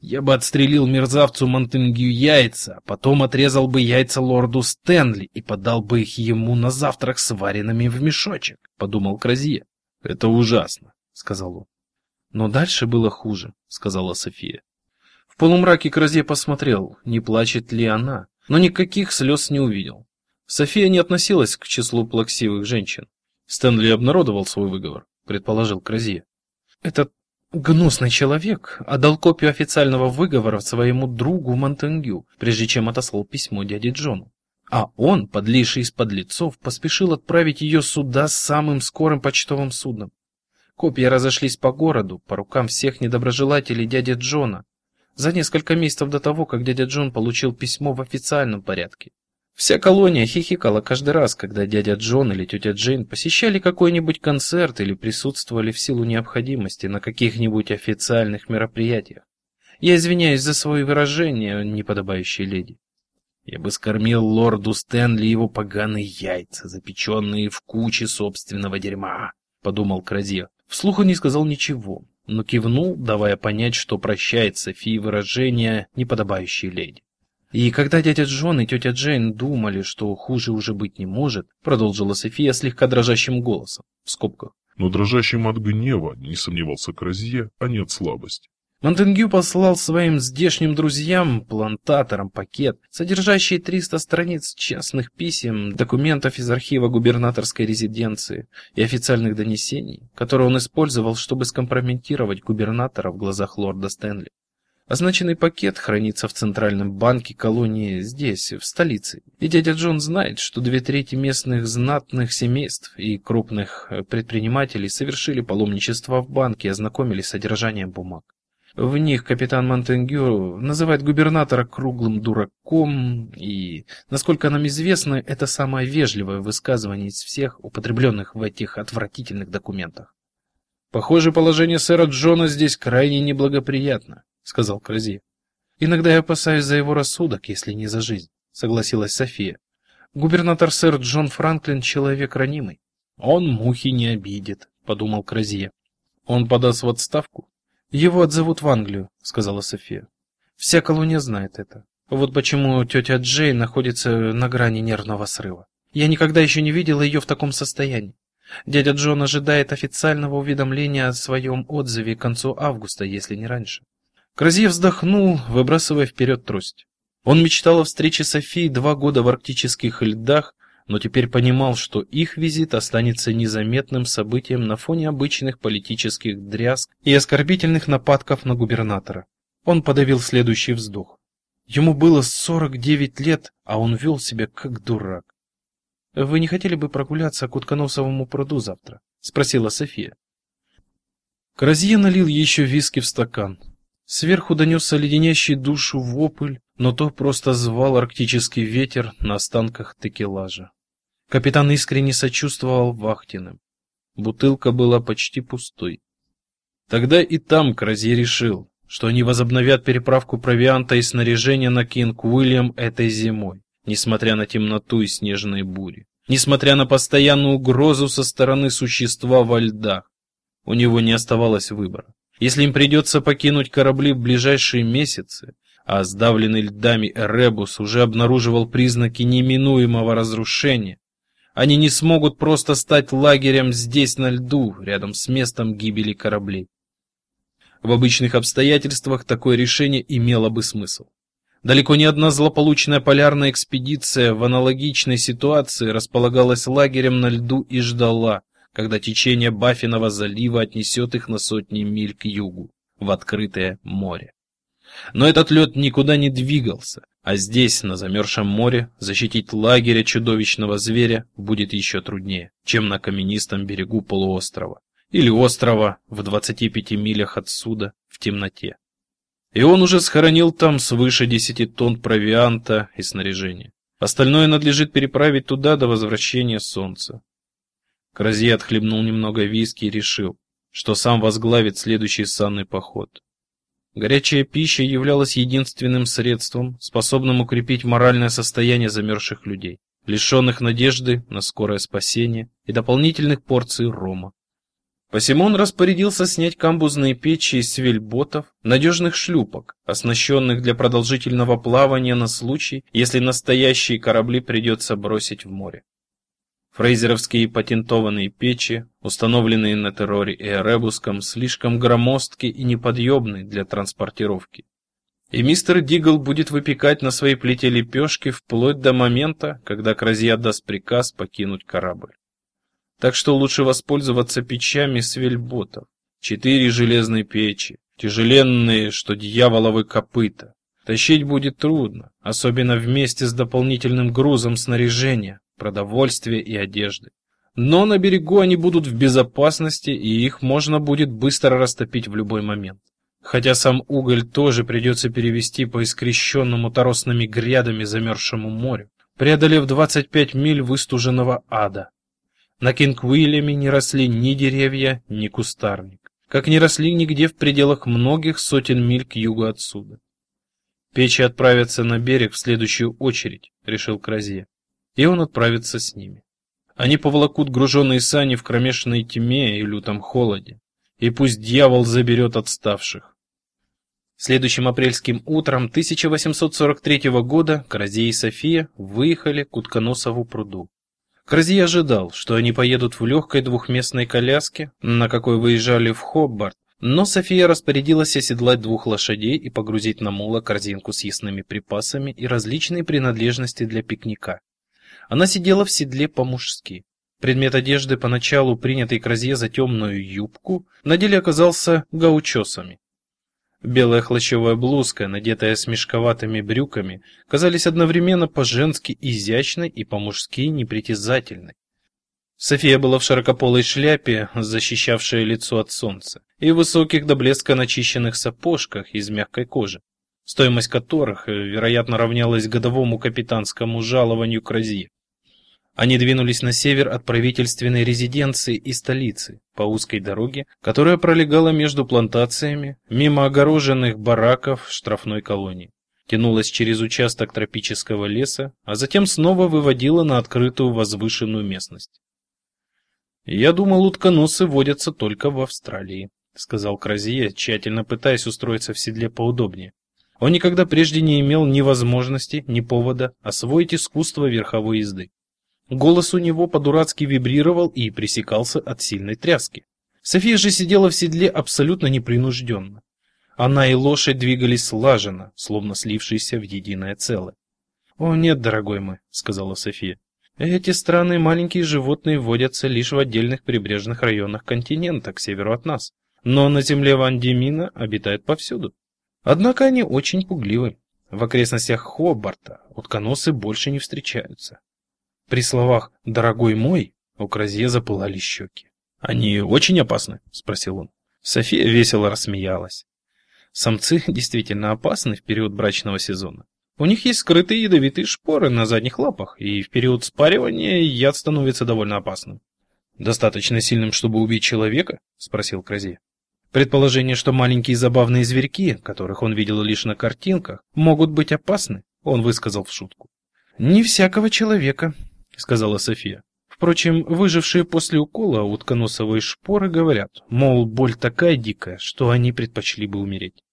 S1: Я бы отстрелил мерзавцу Монтенгю яйца, а потом отрезал бы яйца лорду Стэнли и подал бы их ему на завтрак сваренными в мешочек, подумал Кразье. Это ужасно, сказал он. Но дальше было хуже, сказала София. Полумраке Кразе посмотрел, не плачет ли она, но никаких слез не увидел. София не относилась к числу плаксивых женщин. Стэнли обнародовал свой выговор, предположил Кразье. Этот гнусный человек отдал копию официального выговора своему другу Монтенгю, прежде чем отослал письмо дяде Джону. А он, подлейший из подлецов, поспешил отправить ее сюда с самым скорым почтовым судном. Копии разошлись по городу, по рукам всех недоброжелателей дяди Джона, за несколько месяцев до того, как дядя Джон получил письмо в официальном порядке. Вся колония хихикала каждый раз, когда дядя Джон или тетя Джейн посещали какой-нибудь концерт или присутствовали в силу необходимости на каких-нибудь официальных мероприятиях. Я извиняюсь за свои выражения, неподобающие леди. Я бы скормил лорду Стэнли его поганые яйца, запеченные в куче собственного дерьма, подумал Кразье. Вслух он не сказал ничего, но кивнул, давая понять, что прощает Софии выражения, неподобающие леди. И когда дядя Джон и тетя Джейн думали, что хуже уже быть не может, продолжила София слегка дрожащим голосом, в скобках.
S2: Но дрожащим от гнева, не сомневался Кразье, а не от слабости.
S1: Монтенгю послал своим здешним друзьям, плантаторам, пакет, содержащий 300 страниц частных писем, документов из архива губернаторской резиденции и официальных донесений, которые он использовал, чтобы скомпрометировать губернатора в глазах лорда Стэнли. Означенный пакет хранится в центральном банке колонии здесь, в столице. И дядя Джон знает, что две трети местных знатных семейств и крупных предпринимателей совершили паломничество в банке и ознакомились с содержанием бумаг. В них капитан Монтенгю называет губернатора круглым дураком, и, насколько нам известно, это самое вежливое высказывание из всех употребленных в этих отвратительных документах. Похоже, положение сэра Джона здесь крайне неблагоприятно сказал Крази. Иногда я опасаюсь за его рассудок, если не за жизнь, согласилась София. Губернатор сэр Джон Франклин человек ранимый. Он мухи не обидит, подумал Кразье. Он подаст в отставку. Его отзовут в Англию, сказала София. Вся колония знает это. Вот почему тетя Джей находится на грани нервного срыва. Я никогда еще не видела ее в таком состоянии. Дядя Джон ожидает официального уведомления о своем отзыве к концу августа, если не раньше. Кразье вздохнул, выбрасывая вперед трость. Он мечтал о встрече Софии два года в арктических льдах, но теперь понимал, что их визит останется незаметным событием на фоне обычных политических дрязг и оскорбительных нападков на губернатора. Он подавил следующий вздох. Ему было 49 лет, а он вел себя как дурак. Вы не хотели бы прогуляться к Утконосовому пруду завтра, спросила София. Кразье налил еще виски в стакан. Сверху донесся леденящий душу вопль, но то просто звал арктический ветер на останках текелажа. Капитан искренне сочувствовал Вахтиным. Бутылка была почти пустой. Тогда и там Крази решил, что они возобновят переправку провианта и снаряжения на Кинг-Уильям этой зимой, несмотря на темноту и снежные бури, несмотря на постоянную угрозу со стороны существа во льдах. У него не оставалось выбора. Если им придется покинуть корабли в ближайшие месяцы, а сдавленный льдами Эребус уже обнаруживал признаки неминуемого разрушения, они не смогут просто стать лагерем здесь на льду, рядом с местом гибели кораблей. В обычных обстоятельствах такое решение имело бы смысл. Далеко не одна злополучная полярная экспедиция в аналогичной ситуации располагалась лагерем на льду и ждала, когда течение Баффинова залива отнесет их на сотни миль к югу, в открытое море. Но этот лед никуда не двигался, а здесь, на замерзшем море, защитить лагеря чудовищного зверя будет еще труднее, чем на каменистом берегу полуострова или острова в 25 милях отсюда в темноте. И он уже схоронил там свыше 10 тонн провианта и снаряжения. Остальное надлежит переправить туда до возвращения солнца. Кразье отхлебнул немного виски и решил, что сам возглавит следующий санный поход. Горячая пища являлась единственным средством, способным укрепить моральное состояние замерзших людей, лишенных надежды на скорое спасение и дополнительных порций рома. Посему распорядился снять камбузные печи из свельботов, надежных шлюпок, оснащенных для продолжительного плавания на случай, если настоящие корабли придется бросить в море. Фрейзеровские патентованные печи, установленные на терроре и Эребуском, слишком громоздки и неподъемны для транспортировки. И мистер Дигл будет выпекать на своей плите лепешки вплоть до момента, когда Кразья даст приказ покинуть корабль. Так что лучше воспользоваться печами с вельботов. Четыре железные печи, тяжеленные, что дьяволовы копыта. Тащить будет трудно, особенно вместе с дополнительным грузом снаряжения, продовольствия и одежды. Но на берегу они будут в безопасности, и их можно будет быстро растопить в любой момент. Хотя сам уголь тоже придется перевести по искрещенному торосными грядами замерзшему морю, преодолев 25 миль выстуженного ада. На Кинг-Уильяме не росли ни деревья, ни кустарник, как не росли нигде в пределах многих сотен миль к югу отсюда. Печи отправятся на берег в следующую очередь, решил Кразье, и он отправится с ними. Они поволокут груженные сани в кромешной тьме и лютом холоде, и пусть дьявол заберет отставших. Следующим апрельским утром 1843 года Кразье и София выехали к Утконосову пруду. Кразье ожидал, что они поедут в легкой двухместной коляске, на какой выезжали в Хоббарт, но София распорядилась оседлать двух лошадей и погрузить на мула корзинку с ясными припасами и различные принадлежности для пикника. Она сидела в седле по-мужски. Предмет одежды, поначалу принятый Кразье за темную юбку, на деле оказался гаучосами. Белая хлощевая блузка, надетая с мешковатыми брюками, казались одновременно по-женски изящной и по-мужски непритязательной. София была в широкополой шляпе, защищавшей лицо от солнца, и в высоких до блеска начищенных сапожках из мягкой кожи, стоимость которых, вероятно, равнялась годовому капитанскому жалованию Кразье. Они двинулись на север от правительственной резиденции и столицы, по узкой дороге, которая пролегала между плантациями, мимо огороженных бараков штрафной колонии. Тянулась через участок тропического леса, а затем снова выводила на открытую возвышенную местность. «Я думал, утконосы водятся только в Австралии», — сказал Кразье, тщательно пытаясь устроиться в седле поудобнее. Он никогда прежде не имел ни возможности, ни повода освоить искусство верховой езды. Голос у него по-дурацки вибрировал и пресекался от сильной тряски. София же сидела в седле абсолютно непринужденно. Она и лошадь двигались слаженно, словно слившиеся в единое целое. «О нет, дорогой мой», — сказала София. «Эти странные маленькие животные водятся лишь в отдельных прибрежных районах континента к северу от нас, но на земле Вандемина обитают повсюду. Однако они очень пугливы. В окрестностях Хобарта утконосы больше не встречаются. При словах «дорогой мой» у Кразье запылали щеки. «Они очень опасны?» — спросил он. София весело рассмеялась. Самцы действительно опасны в период брачного сезона. У них есть скрытые ядовитые шпоры на задних лапах, и в период спаривания яд становится довольно опасным. «Достаточно сильным, чтобы убить человека?» — спросил Кразье. Предположение, что маленькие забавные зверьки, которых он видел лишь на картинках, могут быть опасны, он высказал в шутку. «Не всякого человека», сказала София. Впрочем, выжившие после укола утконосовой шпоры говорят, мол, боль такая дикая, что они предпочли бы умереть.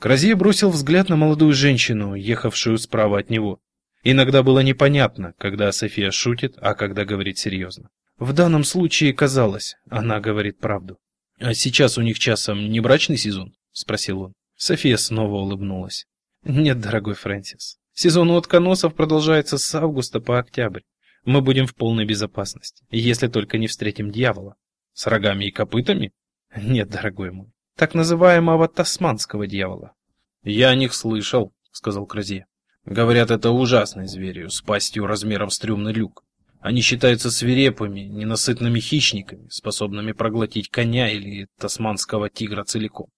S1: Кразье бросил взгляд на молодую женщину, ехавшую справа от него. Иногда было непонятно, когда София шутит, а когда говорит серьезно. В данном случае казалось, она говорит правду. «А сейчас у них часом не брачный сезон?» — спросил он. София снова улыбнулась. «Нет, дорогой Фрэнсис. Сезон утконосов продолжается с августа по октябрь мы будем в полной безопасности, если только не встретим дьявола. С рогами и копытами? Нет, дорогой мой. Так называемого тасманского дьявола. Я о них слышал, сказал Кразье. Говорят, это ужасный зверь с пастью размером с трюмный люк. Они считаются свирепыми, ненасытными хищниками, способными проглотить коня или тасманского тигра целиком.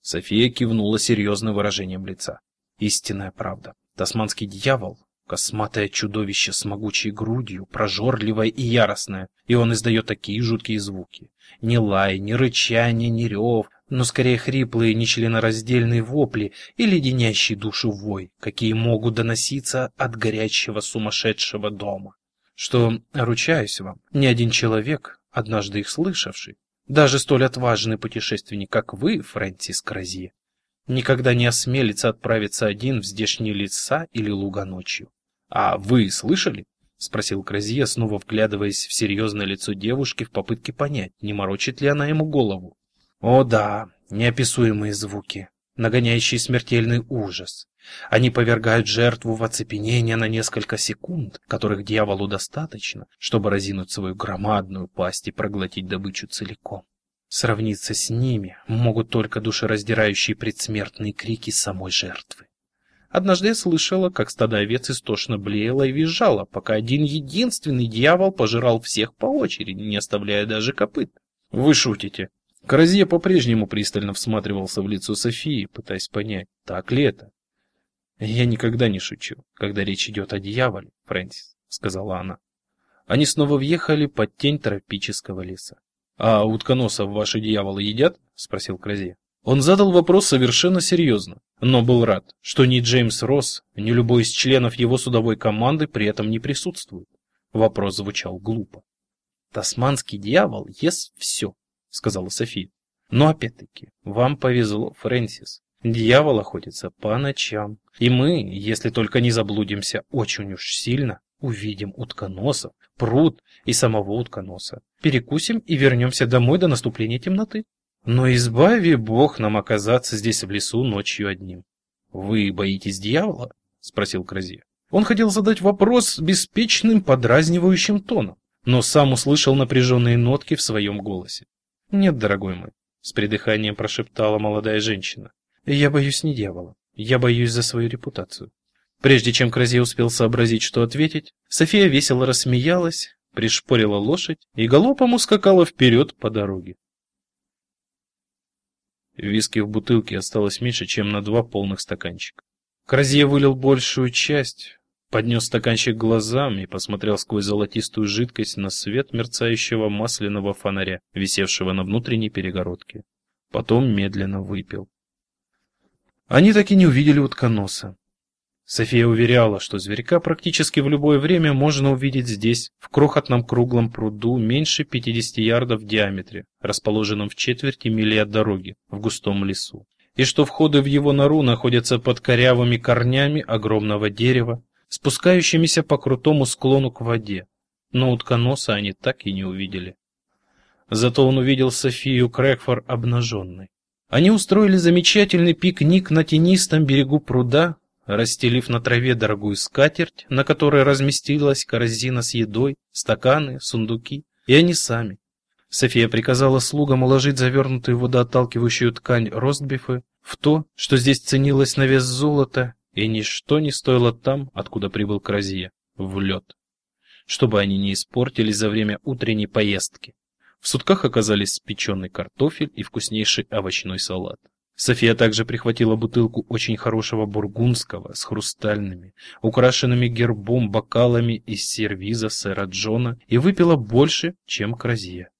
S1: София кивнула серьезным выражением лица. Истинная правда. Тасманский дьявол Косматое чудовище с могучей грудью, прожорливое и яростное, и он издает такие жуткие звуки. Ни лай, ни рычание, ни рев, но скорее хриплые нечленораздельные вопли и леденящий душу вой, какие могут доноситься от горячего сумасшедшего дома. Что, ручаюсь вам, ни один человек, однажды их слышавший, даже столь отважный путешественник, как вы, Фрэнсис Кразье, никогда не осмелится отправиться один в здешние леса или луга ночью. А вы слышали? — спросил Кразия, снова вглядываясь в серьезное лицо девушки в попытке понять, не морочит ли она ему голову. «О да, неописуемые звуки, нагоняющие смертельный ужас. Они повергают жертву в оцепенение на несколько секунд, которых дьяволу достаточно, чтобы разинуть свою громадную пасть и проглотить добычу целиком. Сравниться с ними могут только душераздирающие предсмертные крики самой жертвы. Однажды я слышала, как стадо овец истошно блеяло и визжало, пока один единственный дьявол пожирал всех по очереди, не оставляя даже копыт. Вы шутите. Каразье по-прежнему пристально всматривался в лицо Софии, пытаясь понять, так ли это. «Я никогда не шучу, когда речь идет о дьяволе, Фрэнсис», — сказала она. Они снова въехали под тень тропического леса. «А утконосов ваши дьяволы едят?» — спросил Кразе. Он задал вопрос совершенно серьезно, но был рад, что ни Джеймс Росс, ни любой из членов его судовой команды при этом не присутствует. Вопрос звучал глупо. «Тасманский дьявол ест все», — сказала София. «Но опять-таки, вам повезло, Фрэнсис. Дьявол охотится по ночам, и мы, если только не заблудимся очень уж сильно, увидим утконосов, пруд и самого утконоса. Перекусим и вернемся домой до наступления темноты. Но избави Бог нам оказаться здесь в лесу ночью одним. Вы боитесь дьявола? спросил Кразе. Он хотел задать вопрос беспечным подразнивающим тоном, но сам услышал напряженные нотки в своем голосе. Нет, дорогой мой, с придыханием прошептала молодая женщина. Я боюсь не дьявола. Я боюсь за свою репутацию. Прежде чем Кразе успел сообразить, что ответить, София весело рассмеялась, пришпорила лошадь и галопом ускакала вперед по дороге. Виски в бутылке осталось меньше, чем на два полных стаканчика. Кразье вылил большую часть, поднес стаканчик к глазам и посмотрел сквозь золотистую жидкость на свет мерцающего масляного фонаря, висевшего на внутренней перегородке. Потом медленно выпил. Они так и не увидели утконоса. София уверяла, что зверька практически в любое время можно увидеть здесь, в крохотном круглом пруду меньше 50 ярдов в диаметре, расположенном в четверти мили от дороги, в густом лесу. И что входы в его нору находятся под корявыми корнями огромного дерева, спускающимися по крутому склону к воде. Но утконоса они так и не увидели. Зато он увидел Софию Крэкфор обнаженной. Они устроили замечательный пикник на тенистом берегу пруда, расстелив на траве дорогую скатерть, на которой разместилась корзина с едой, стаканы, сундуки, и они сами. София приказала слугам уложить завернутую водоотталкивающую ткань ростбифы в то, что здесь ценилось на вес золота, и ничто не стоило там, откуда прибыл Кразия, в лед, чтобы они не испортились за время утренней поездки. В сутках оказались спеченный картофель и вкуснейший овощной салат. София также прихватила бутылку очень хорошего бургундского с хрустальными, украшенными гербом бокалами из сервиза сэра Джона и выпила больше, чем Кразия.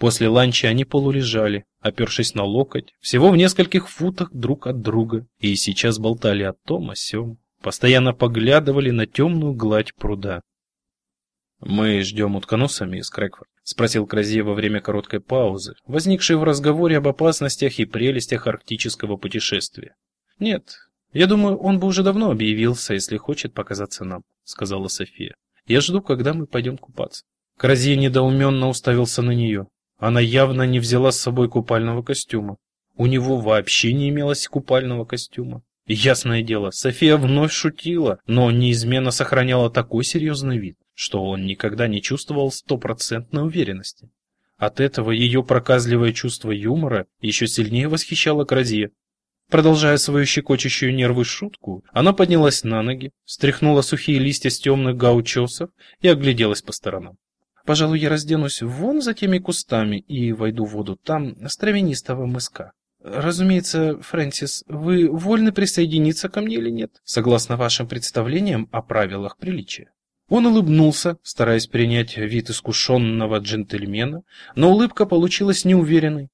S1: После ланча они полулежали, опершись на локоть, всего в нескольких футах друг от друга, и сейчас болтали о том, о сём, постоянно поглядывали на темную гладь пруда. «Мы ждем утконоса, мисс Крэкфорд?» — спросил Кразье во время короткой паузы, возникшей в разговоре об опасностях и прелестях арктического путешествия. «Нет, я думаю, он бы уже давно объявился, если хочет показаться нам», — сказала София. «Я жду, когда мы пойдем купаться». Кразье недоуменно уставился на нее. Она явно не взяла с собой купального костюма. У него вообще не имелось купального костюма. ясное дело, София вновь шутила, но неизменно сохраняла такой серьезный вид, что он никогда не чувствовал стопроцентной уверенности. От этого ее проказливое чувство юмора еще сильнее восхищало Кразье. Продолжая свою щекочущую нервы шутку, она поднялась на ноги, стряхнула сухие листья с темных гаучосов и огляделась по сторонам. «Пожалуй, я разденусь вон за теми кустами и войду в воду там, с травянистого мыска. Разумеется, Фрэнсис, вы вольны присоединиться ко мне или нет, согласно вашим представлениям о правилах приличия?» Он улыбнулся, стараясь принять вид искушенного джентльмена, но улыбка получилась неуверенной.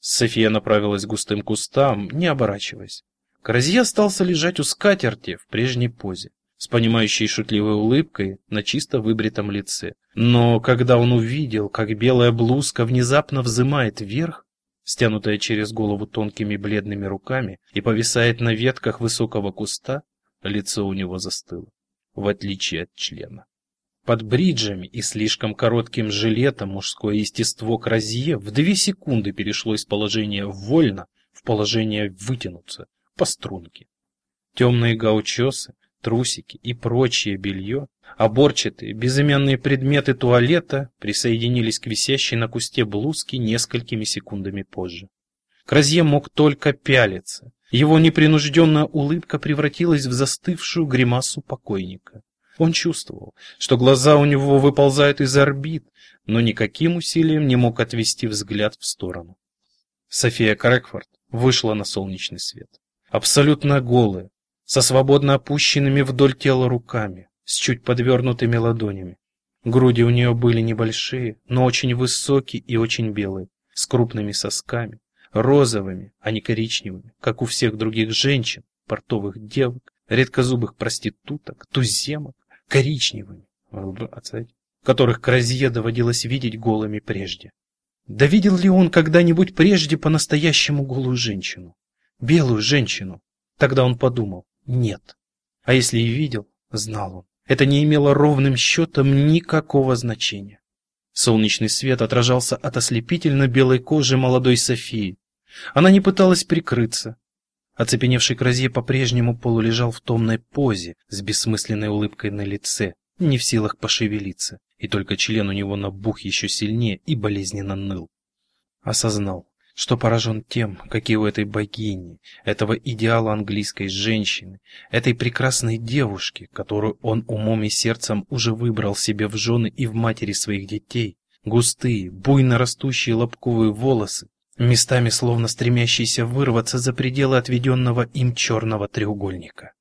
S1: София направилась к густым кустам, не оборачиваясь. Кразье остался лежать у скатерти в прежней позе, с понимающей шутливой улыбкой на чисто выбритом лице. Но когда он увидел, как белая блузка внезапно взымает вверх, стянутая через голову тонкими бледными руками и повисает на ветках высокого куста, лицо у него застыло в отличие от члена. Под бриджами и слишком коротким жилетом мужское естество Кразье в две секунды перешло из положения «вольно» в положение «вытянуться» по струнке. Темные гаучосы, трусики и прочее белье, оборчатые, безымянные предметы туалета присоединились к висящей на кусте блузке несколькими секундами позже. Кразье мог только пялиться. Его непринужденная улыбка превратилась в застывшую гримасу покойника. Он чувствовал, что глаза у него выползают из орбит, но никаким усилием не мог отвести взгляд в сторону. София Крэкфорд вышла на солнечный свет. Абсолютно голая, со свободно опущенными вдоль тела руками, с чуть подвернутыми ладонями. Груди у нее были небольшие, но очень высокие и очень белые, с крупными сосками, розовыми, а не коричневыми, как у всех других женщин, портовых девок, редкозубых проституток, туземок, коричневыми, которых Кразье доводилось видеть голыми прежде. Да видел ли он когда-нибудь прежде по-настоящему голую женщину? Белую женщину? Тогда он подумал, нет. А если и видел, знал он. Это не имело ровным счетом никакого значения. Солнечный свет отражался от ослепительно белой кожи молодой Софии. Она не пыталась прикрыться. Оцепеневший Кразье по-прежнему полулежал в томной позе, с бессмысленной улыбкой на лице, не в силах пошевелиться, и только член у него набух еще сильнее и болезненно ныл. Осознал, что поражен тем, какие у этой богини, этого идеала английской женщины, этой прекрасной девушки, которую он умом и сердцем уже выбрал себе в жены и в матери своих детей, густые, буйно растущие лобковые волосы, местами словно стремящиеся вырваться за пределы отведенного им черного треугольника.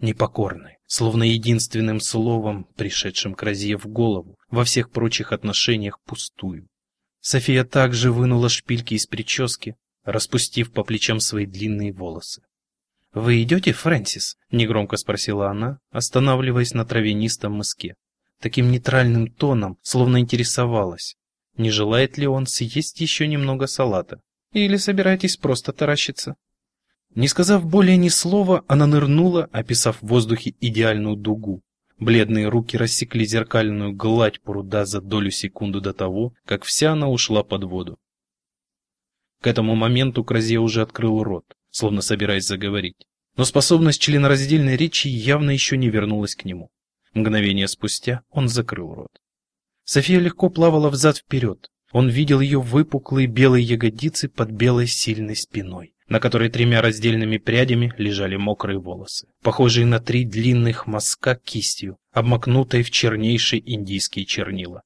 S1: Непокорной, словно единственным словом, пришедшим к Розье в голову, во всех прочих отношениях пустую. София также вынула шпильки из прически, распустив по плечам свои длинные волосы. «Вы идете, Фрэнсис?» — негромко спросила она, останавливаясь на травянистом мыске. Таким нейтральным тоном, словно интересовалась, не желает ли он съесть еще немного салата. Или собираетесь просто таращиться? Не сказав более ни слова, она нырнула, описав в воздухе идеальную дугу, Бледные руки рассекли зеркальную гладь пруда за долю секунды до того, как вся она ушла под воду. К этому моменту Кразье уже открыл рот, словно собираясь заговорить. Но способность членораздельной речи явно еще не вернулась к нему. Мгновение спустя он закрыл рот. София легко плавала взад-вперед. Он видел ее выпуклые белые ягодицы под белой сильной спиной на которой тремя раздельными прядями лежали мокрые волосы, похожие на три длинных мазка кистью, обмакнутой в чернейшие индийские чернила.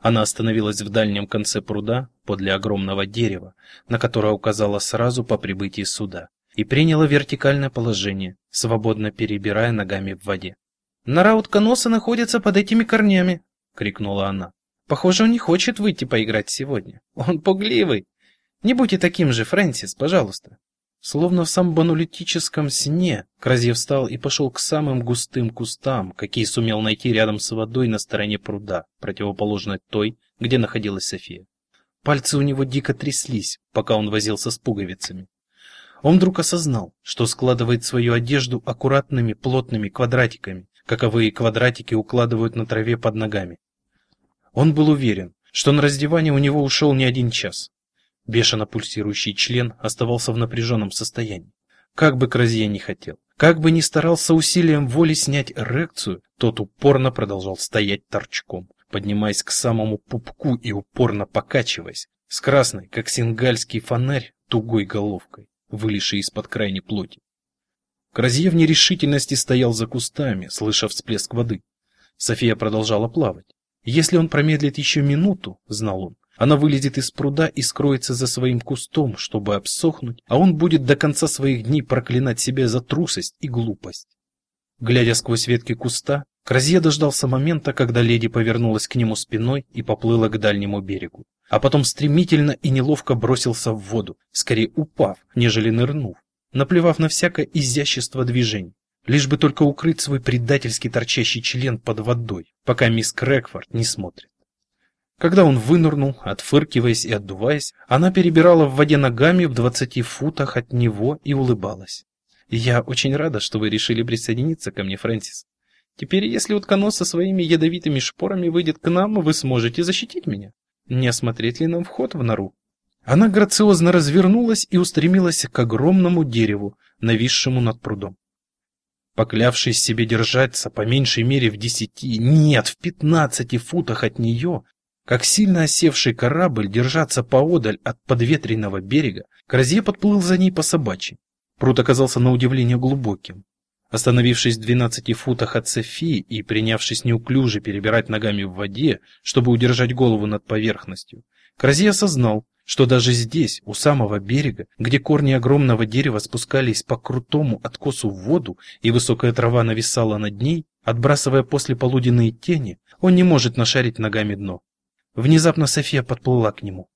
S1: Она остановилась в дальнем конце пруда, подле огромного дерева, на которое указала сразу по прибытии суда, и приняла вертикальное положение, свободно перебирая ногами в воде. «Нора утконоса находится под этими корнями!» — крикнула она. «Похоже, он не хочет выйти поиграть сегодня. Он пугливый!» Не будьте таким же, Фрэнсис, пожалуйста. Словно в самбонолитическом сне, Кразье встал и пошел к самым густым кустам, какие сумел найти рядом с водой на стороне пруда, противоположной той, где находилась София. Пальцы у него дико тряслись, пока он возился с пуговицами. Он вдруг осознал, что складывает свою одежду аккуратными плотными квадратиками, каковые квадратики укладывают на траве под ногами. Он был уверен, что на раздевание у него ушел не один час. Бешено пульсирующий член оставался в напряженном состоянии. Как бы Кразье не хотел, как бы ни старался усилием воли снять эрекцию, тот упорно продолжал стоять торчком, поднимаясь к самому пупку и упорно покачиваясь, с красной, как сингальский фонарь, тугой головкой, вылезшей из-под крайней плоти. Кразье в нерешительности стоял за кустами, слыша всплеск воды. София продолжала плавать. Если он промедлит еще минуту, знал он, она вылезет из пруда и скроется за своим кустом, чтобы обсохнуть, а он будет до конца своих дней проклинать себя за трусость и глупость. Глядя сквозь ветки куста, Кразье дождался момента, когда леди повернулась к нему спиной и поплыла к дальнему берегу, а потом стремительно и неловко бросился в воду, скорее упав, нежели нырнув, наплевав на всякое изящество движений, лишь бы только укрыть свой предательски торчащий член под водой, пока мисс Крэкфорд не смотрит. Когда он вынырнул, отфыркиваясь и отдуваясь, она перебирала в воде ногами в двадцати футах от него и улыбалась. «Я очень рада, что вы решили присоединиться ко мне, Фрэнсис», Теперь, если утконос со своими ядовитыми шпорами выйдет к нам, вы сможете защитить меня. Не осмотреть ли нам вход в нору? Она грациозно развернулась и устремилась к огромному дереву, нависшему над прудом. Поклявшись себе держаться по меньшей мере в десяти, нет, в пятнадцати футах от нее, как сильно осевший корабль держаться поодаль от подветренного берега, Кразье подплыл за ней по собачьи. Пруд оказался на удивление глубоким. Остановившись в двенадцати футах от Софии и принявшись неуклюже перебирать ногами в воде, чтобы удержать голову над поверхностью, Кразье осознал, что даже здесь, у самого берега, где корни огромного дерева спускались по крутому откосу в воду и высокая трава нависала над ней, отбрасывая послеполуденные тени, он не может нашарить ногами дно. Внезапно София подплыла к нему.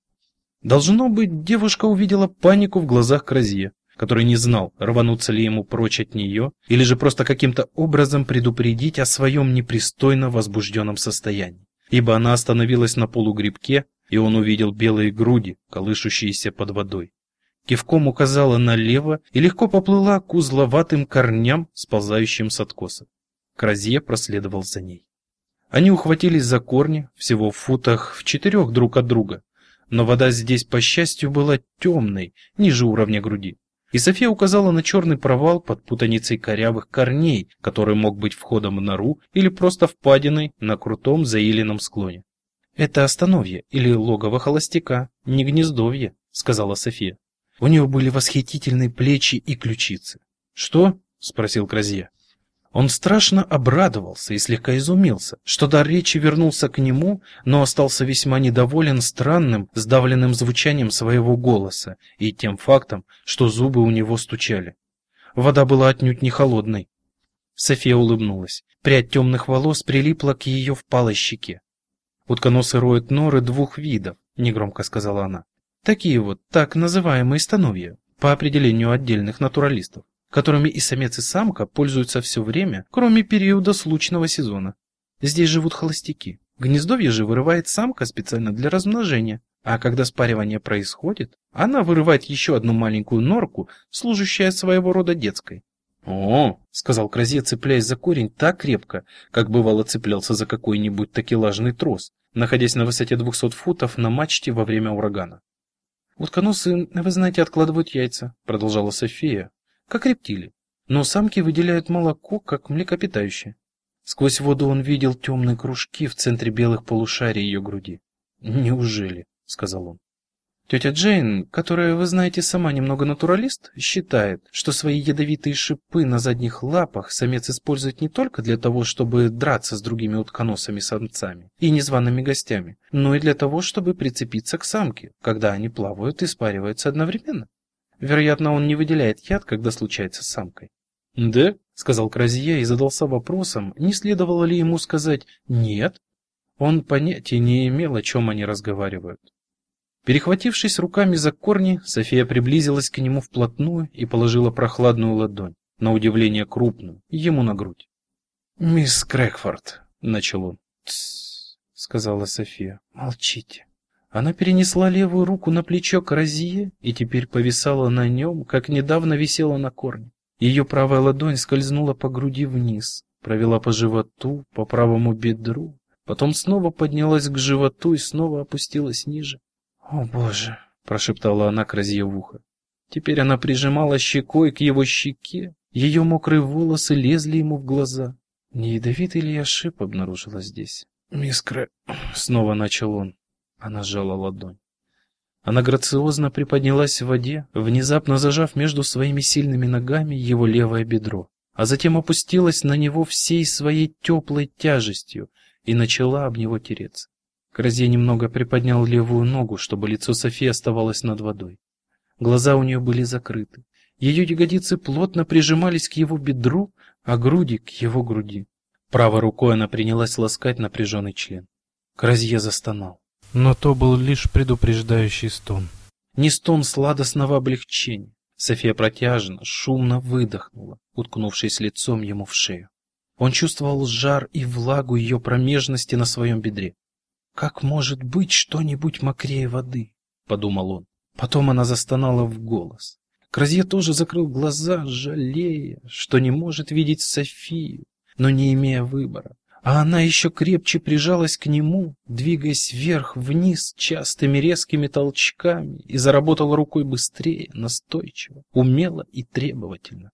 S1: Должно быть, девушка увидела панику в глазах Кразье, который не знал, рвануться ли ему прочь от нее, или же просто каким-то образом предупредить о своем непристойно возбужденном состоянии. Ибо она остановилась на полугрибке, и он увидел белые груди, колышущиеся под водой. Кивком указала налево и легко поплыла к узловатым корням, сползающим с откоса. Кразье проследовал за ней. Они ухватились за корни, всего в футах в четырех друг от друга, но вода здесь, по счастью, была темной, ниже уровня груди. И София указала на черный провал под путаницей корявых корней, который мог быть входом в нору или просто впадиной на крутом заиленном склоне. «Это остановье или логово холостяка, не гнездовье», — сказала София. У нее были восхитительные плечи и ключицы. «Что?» — спросил Кразье. Он страшно обрадовался и слегка изумился, что дар речи вернулся к нему, но остался весьма недоволен странным, сдавленным звучанием своего голоса и тем фактом, что зубы у него стучали. Вода была отнюдь не холодной. София улыбнулась. Прядь темных волос прилипла к ее впалой щеке. Утконосы роют норы двух видов, негромко сказала она. Такие вот, так называемые становья, по определению отдельных натуралистов, которыми и самец, и самка пользуются все время, кроме периода случного сезона. Здесь живут холостяки. Гнездовье же вырывает самка специально для размножения, а когда спаривание происходит, она вырывает еще одну маленькую норку, служащую своего рода детской. «О!» — сказал Кразье, цепляясь за корень так крепко, как бывало цеплялся за какой-нибудь такелажный трос, находясь на высоте 200 футов на мачте во время урагана. «Утконосы, вы знаете, откладывают яйца», — продолжала София, — «как рептилии. Но самки выделяют молоко, как млекопитающие». Сквозь воду он видел темные кружки в центре белых полушарий ее груди. «Неужели?» — сказал он. Тетя Джейн, которая, вы знаете, сама немного натуралист, считает, что свои ядовитые шипы на задних лапах самец использует не только для того, чтобы драться с другими утконосами-самцами и незваными гостями, но и для того, чтобы прицепиться к самке, когда они плавают и спариваются одновременно. Вероятно, он не выделяет яд, когда случается с самкой. «Да?» — сказал Кразье и задался вопросом, не следовало ли ему сказать «нет». Он понятия не имел, о чем они разговаривают. Перехватившись руками за корни, София приблизилась к нему вплотную и положила прохладную ладонь, на удивление крупную, ему на грудь. «Мисс Крэкфорд», — начал он. «Тссс», — сказала София, — «молчите». Она перенесла левую руку на плечо Кразье и теперь повисала на нем, как недавно висела на корне. Ее правая ладонь скользнула по груди вниз, провела по животу, по правому бедру, потом снова поднялась к животу и снова опустилась ниже. «О, Боже!» — прошептала она Кразье в ухо. Теперь она прижимала щекой к его щеке, ее мокрые волосы лезли ему в глаза. Не ядовитый ли я шип обнаружила здесь? «Мисс Крэ...» — снова начал он. Она сжала ладонь. Она грациозно приподнялась в воде, внезапно зажав между своими сильными ногами его левое бедро, а затем опустилась на него всей своей теплой тяжестью и начала об него тереться. Кразье немного приподнял левую ногу, чтобы лицо Софии оставалось над водой. Глаза у нее были закрыты. Ее ягодицы плотно прижимались к его бедру, а груди к его груди. Правой рукой она принялась ласкать напряженный член. Кразье застонал. Но то был лишь предупреждающий стон. Не стон сладостного облегчения. София протяжно, шумно выдохнула, уткнувшись лицом ему в шею. Он чувствовал жар и влагу ее промежности на своем бедре. Как может быть что-нибудь мокрее воды? подумал он. Потом она застонала в голос. Кразье тоже закрыл глаза, жалея, что не может видеть Софию. но не имея выбора. А она еще крепче прижалась к нему, двигаясь вверх-вниз частыми резкими толчками и заработала рукой быстрее, настойчиво, умело и требовательно.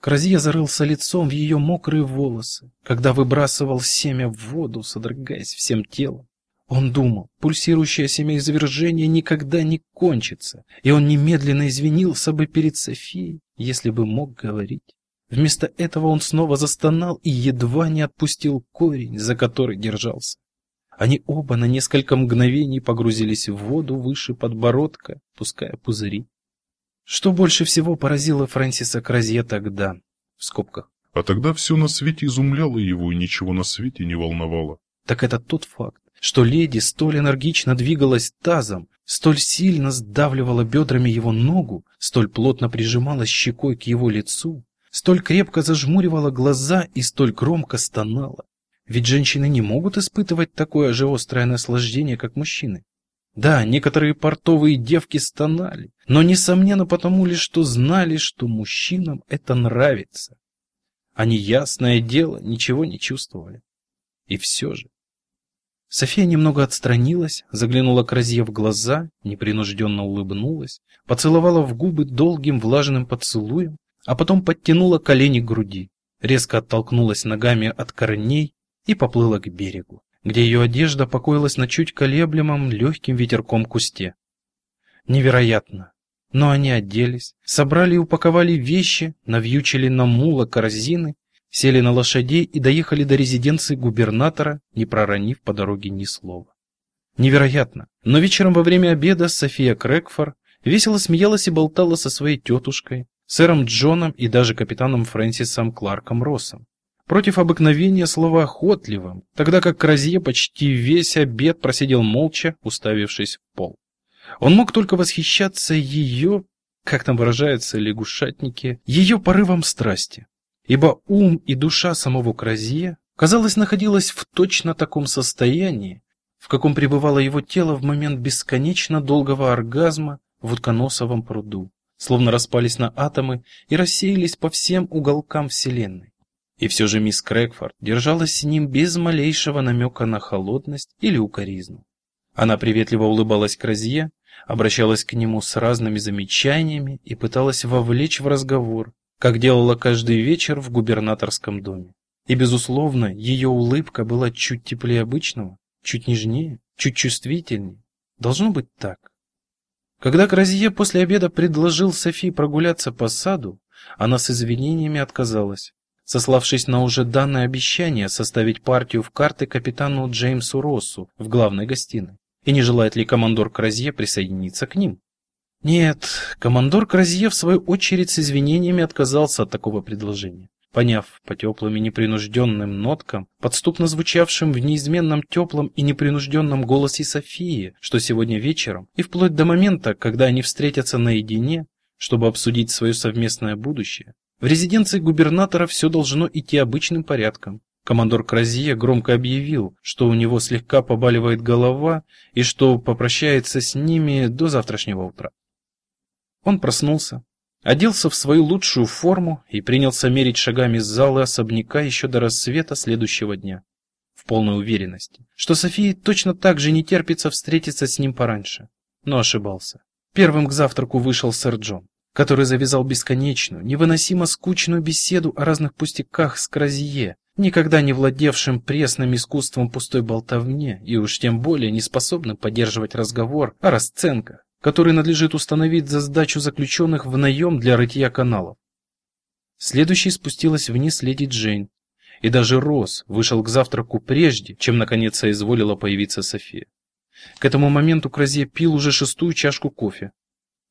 S1: Кразье зарылся лицом в ее мокрые волосы, когда выбрасывал семя в воду, содрогаясь всем телом. Он думал, пульсирующее семяизвержение никогда не кончится, и он немедленно извинился бы перед Софией, если бы мог говорить. Вместо этого он снова застонал и едва не отпустил корень, за который держался. Они оба на несколько мгновений погрузились в воду выше подбородка, пуская пузыри. Что больше всего поразило Фрэнсиса Кразье тогда, в скобках.
S2: А тогда все на свете изумляло его и ничего на свете не волновало.
S1: Так это тот факт, что леди столь энергично двигалась тазом, столь сильно сдавливала бедрами его ногу, столь плотно прижималась щекой к его лицу, столь крепко зажмуривала глаза и столь громко стонала. Ведь женщины не могут испытывать такое же острое наслаждение, как мужчины. Да, некоторые портовые девки стонали, но несомненно потому лишь, что знали, что мужчинам это нравится. Они, ясное дело, ничего не чувствовали. И все же. София немного отстранилась, заглянула к Розье в глаза, непринужденно улыбнулась, поцеловала в губы долгим влажным поцелуем а потом подтянула колени к груди, резко оттолкнулась ногами от корней и поплыла к берегу, где ее одежда покоилась на чуть колеблемом легким ветерком кусте. Невероятно! Но они оделись, собрали и упаковали вещи, навьючили на мула корзины, сели на лошадей и доехали до резиденции губернатора, не проронив по дороге ни слова. Невероятно! Но вечером во время обеда София Крэкфор весело смеялась и болтала со своей тетушкой, сэром Джоном и даже капитаном Фрэнсисом Кларком Россом. Против обыкновения словоохотливым, тогда как Кразье почти весь обед просидел молча, уставившись в пол. Он мог только восхищаться ее, как там выражаются лягушатники, ее порывом страсти. Ибо ум и душа самого Кразье, казалось, находилась в точно таком состоянии, в каком пребывало его тело в момент бесконечно долгого оргазма в утконосовом пруду словно распались на атомы и рассеялись по всем уголкам Вселенной. И все же мисс Крэкфорд держалась с ним без малейшего намека на холодность или укоризну. Она приветливо улыбалась Кразье, обращалась к нему с разными замечаниями и пыталась вовлечь в разговор, как делала каждый вечер в губернаторском доме. И, безусловно, ее улыбка была чуть теплее обычного, чуть нежнее, чуть чувствительнее. Должно быть так. Когда Грозье после обеда предложил Софи прогуляться по саду, она с извинениями отказалась, сославшись на уже данное обещание составить партию в карты капитану Джеймсу Россу в главной гостиной. И не желает ли командор Кразье присоединиться к ним? Нет, командор Кразье в свою очередь с извинениями отказался от такого предложения поняв по теплым и непринужденным ноткам, подступно звучавшим в неизменном теплом и непринужденном голосе Софии, что сегодня вечером, и вплоть до момента, когда они встретятся наедине, чтобы обсудить свое совместное будущее, в резиденции губернатора все должно идти обычным порядком. Командор Кразье громко объявил, что у него слегка побаливает голова и что попрощается с ними до завтрашнего утра. Он проснулся, Оделся в свою лучшую форму и принялся мерить шагами с залы особняка еще до рассвета следующего дня. В полной уверенности, что Софии точно так же не терпится встретиться с ним пораньше. Но ошибался. Первым к завтраку вышел сэр Джон, который завязал бесконечную, невыносимо скучную беседу о разных пустяках с Кразье, никогда не владевшим пресным искусством пустой болтовне и уж тем более не способным поддерживать разговор о расценках который надлежит установить за сдачу заключенных в наем для рытья каналов. Следующей спустилась вниз леди Джейн, и даже Росс вышел к завтраку прежде, чем наконец соизволила появиться София. К этому моменту Кразье пил уже шестую чашку кофе.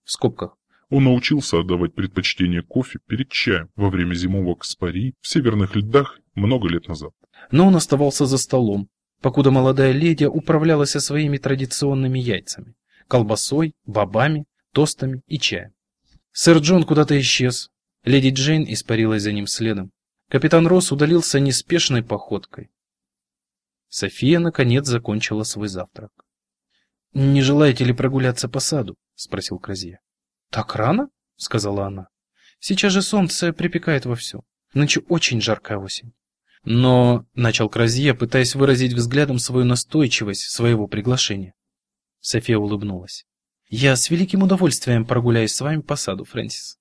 S1: В скобках.
S2: Он научился отдавать предпочтение кофе перед чаем во время зимовок с Пари в северных льдах много лет назад.
S1: Но он оставался за столом, покуда молодая леди управлялась со своими традиционными яйцами колбасой, бобами, тостами и чаем. Сэр Джон куда-то исчез. Леди Джейн испарилась за ним следом. Капитан Росс удалился неспешной походкой. София, наконец, закончила свой завтрак. — Не желаете ли прогуляться по саду? — спросил Кразье. — Так рано? — сказала она. — Сейчас же солнце припекает вовсю. Нынче очень жаркая осень. Но, начал Кразье, пытаясь выразить взглядом свою настойчивость своего приглашения. София улыбнулась. Я с великим удовольствием прогуляюсь с вами по саду, Фрэнсис.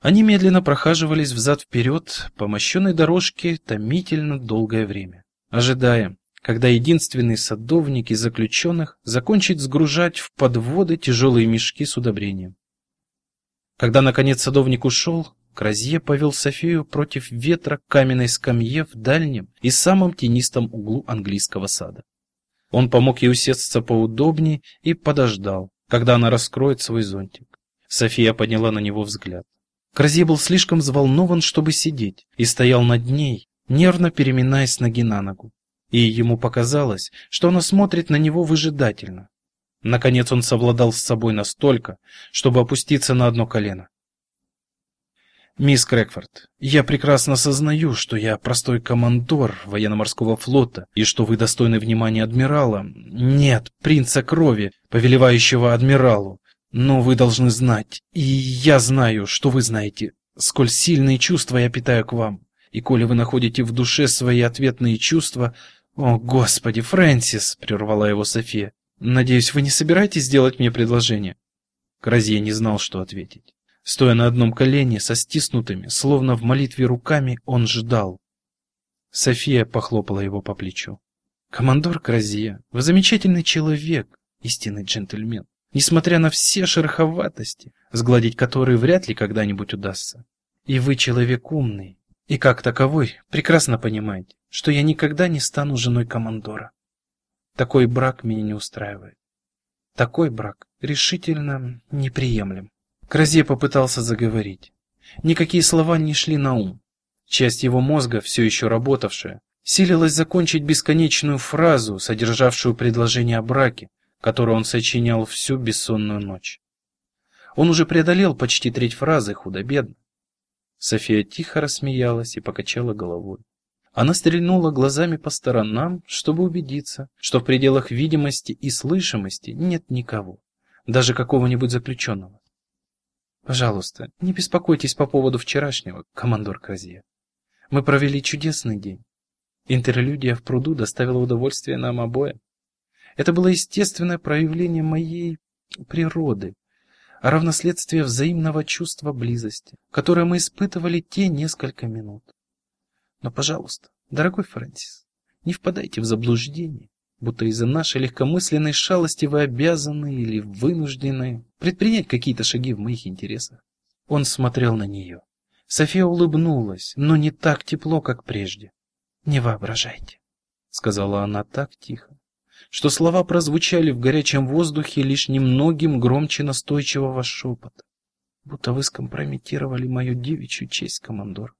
S1: Они медленно прохаживались взад-вперед по мощенной дорожке томительно долгое время, ожидая, когда единственный садовник из заключенных закончит сгружать в подводы тяжелые мешки с удобрением. Когда, наконец, садовник ушел, Кразье повел Софию против ветра к каменной скамье в дальнем и самом тенистом углу английского сада. Он помог ей усесться поудобнее и подождал, когда она раскроет свой зонтик. София подняла на него взгляд. Кразье был слишком взволнован, чтобы сидеть, и стоял над ней, нервно переминаясь ноги на ногу. И ему показалось, что она смотрит на него выжидательно. Наконец он совладал с собой настолько, чтобы опуститься на одно колено. Мисс Крэкфорд, я прекрасно сознаю, что я простой командор военно-морского флота и что вы достойны внимания адмирала. Нет, принца крови, повелевающего адмиралу. Но вы должны знать, и я знаю, что вы знаете, сколь сильные чувства я питаю к вам. И коли вы находите в душе свои ответные чувства... О, Господи, Фрэнсис, прервала его София. Надеюсь, вы не собираетесь сделать мне предложение? Кразье не знал, что ответить. Стоя на одном колене, со стиснутыми, словно в молитве руками, он ждал. София похлопала его по плечу. «Командор Кразье, вы замечательный человек, истинный джентльмен, несмотря на все шероховатости, сгладить которые вряд ли когда-нибудь удастся. И вы человек умный, и как таковой прекрасно понимаете, что я никогда не стану женой командора. Такой брак меня не устраивает. Такой брак решительно неприемлем. Кразе попытался заговорить. Никакие слова не шли на ум. Часть его мозга, все еще работавшая, силилась закончить бесконечную фразу, содержавшую предложение о браке, которое он сочинял всю бессонную ночь. Он уже преодолел почти треть фразы худо-бедно. София тихо рассмеялась и покачала головой. Она стрельнула глазами по сторонам, чтобы убедиться, что в пределах видимости и слышимости нет никого, даже какого-нибудь заключенного. Пожалуйста, не беспокойтесь по поводу вчерашнего, командор Кразье. Мы провели чудесный день. Интерлюдия в пруду доставила удовольствие нам обоим. Это было естественное проявление моей природы, а равноследствие взаимного чувства близости, которое мы испытывали те несколько минут. Но, пожалуйста, дорогой Фрэнсис, не впадайте в заблуждение будто из-за нашей легкомысленной шалости вы обязаны или вынуждены предпринять какие-то шаги в моих интересах. Он смотрел на нее. София улыбнулась, но не так тепло, как прежде. «Не воображайте», — сказала она так тихо, что слова прозвучали в горячем воздухе лишь немногим громче настойчивого шепота, будто вы скомпрометировали мою девичью честь, командор.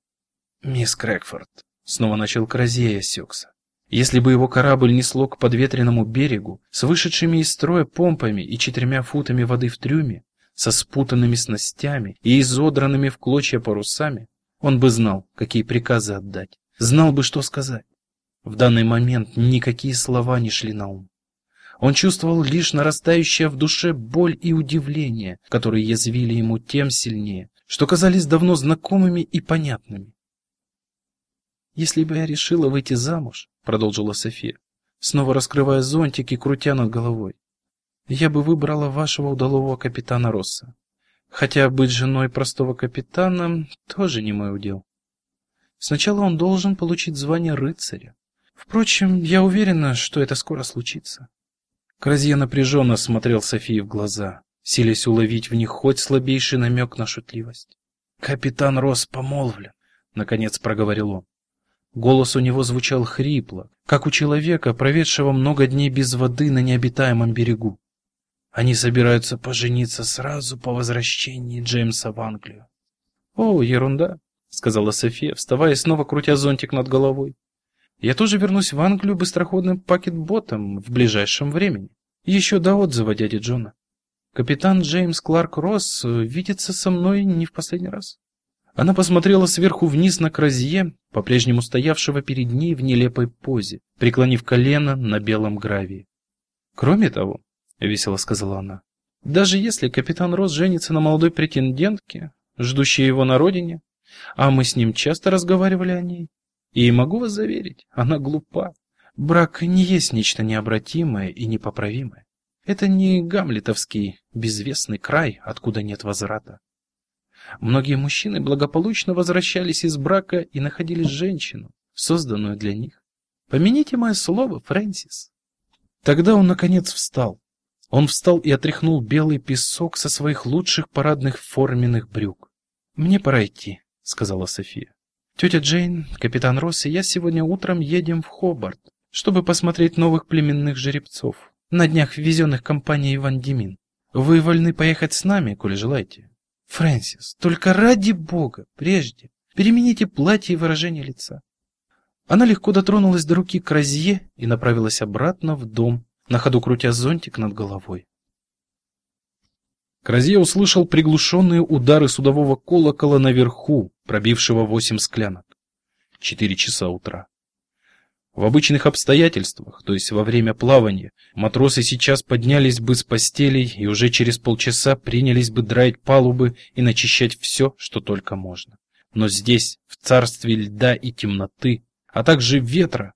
S1: «Мисс Крэкфорд», — снова начал Кразея Сёкса, если бы его корабль несло к подветренному берегу с вышедшими из строя помпами и четырьмя футами воды в трюме, со спутанными снастями и изодранными в клочья парусами, он бы знал, какие приказы отдать, знал бы, что сказать. В данный момент никакие слова не шли на ум. Он чувствовал лишь нарастающее в душе боль и удивление, которые язвили ему тем сильнее, что казались давно знакомыми и понятными. Если бы я решила выйти замуж, продолжила София, снова раскрывая зонтик и крутя над головой, я бы выбрала вашего удалого капитана Росса. Хотя быть женой простого капитана тоже не мой удел. Сначала он должен получить звание рыцаря. Впрочем, я уверена, что это скоро случится. Кразье напряженно смотрел Софии в глаза, силясь уловить в них хоть слабейший намек на шутливость. «Капитан Росс помолвлен», — наконец проговорил он. Голос у него звучал хрипло, как у человека, проведшего много дней без воды на необитаемом берегу. Они собираются пожениться сразу по возвращении Джеймса в Англию. «О, ерунда», — сказала София, вставая и снова крутя зонтик над головой. «Я тоже вернусь в Англию быстроходным пакетботом в ближайшем времени. Еще до отзыва дяди Джона. Капитан Джеймс Кларк Росс видится со мной не в последний раз». Она посмотрела сверху вниз на Кразье, по-прежнему стоявшего перед ней в нелепой позе, преклонив колено на белом гравии. «Кроме того», — весело сказала она, — «даже если капитан Росс женится на молодой претендентке, ждущей его на родине, а мы с ним часто разговаривали о ней, И могу вас заверить, она глупа. Брак не есть нечто необратимое и непоправимое. Это не гамлетовский безвестный край, откуда нет возврата. Многие мужчины благополучно возвращались из брака и находили женщину, созданную для них. Помяните мое слово, Фрэнсис. Тогда он наконец встал. Он встал и отряхнул белый песок со своих лучших парадных форменных брюк. Мне пора идти, сказала София. Тетя Джейн, капитан Росс и я сегодня утром едем в Хобарт, чтобы посмотреть новых племенных жеребцов, на днях ввезенных компанией Ван Димин. Вы вольны поехать с нами, коли желаете. Фрэнсис, только ради бога, прежде перемените платье и выражение лица. Она легко дотронулась до руки Кразье и направилась обратно в дом, на ходу крутя зонтик над головой. Кразье услышал приглушенные удары судового колокола наверху, пробившего восемь склянок. Четыре часа утра. В обычных обстоятельствах, то есть во время плавания, матросы сейчас поднялись бы с постелей и уже через полчаса принялись бы драить палубы и начищать все, что только можно. Но здесь, в царстве льда и темноты, а также ветра,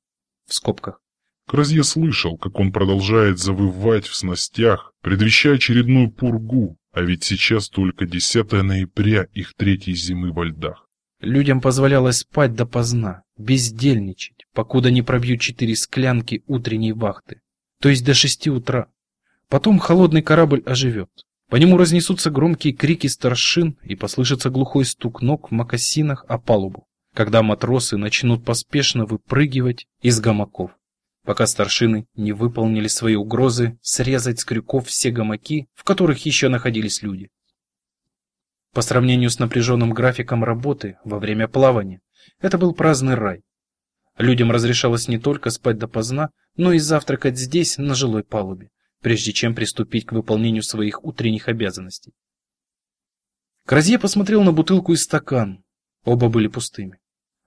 S1: в скобках,
S2: Кразье слышал, как он продолжает завывать в снастях, предвещая очередную пургу, а ведь сейчас только 10 ноября их третьей зимы во льдах.
S1: Людям позволялось спать допоздна, бездельничать, покуда не пробьют четыре склянки утренней вахты, то есть до шести утра. Потом холодный корабль оживет. По нему разнесутся громкие крики старшин и послышится глухой стук ног в мокасинах о палубу, когда матросы начнут поспешно выпрыгивать из гамаков пока старшины не выполнили свои угрозы срезать с крюков все гамаки, в которых еще находились люди. По сравнению с напряженным графиком работы во время плавания, это был праздный рай. Людям разрешалось не только спать допоздна, но и завтракать здесь, на жилой палубе, прежде чем приступить к выполнению своих утренних обязанностей. Кразье посмотрел на бутылку и стакан. Оба были пустыми.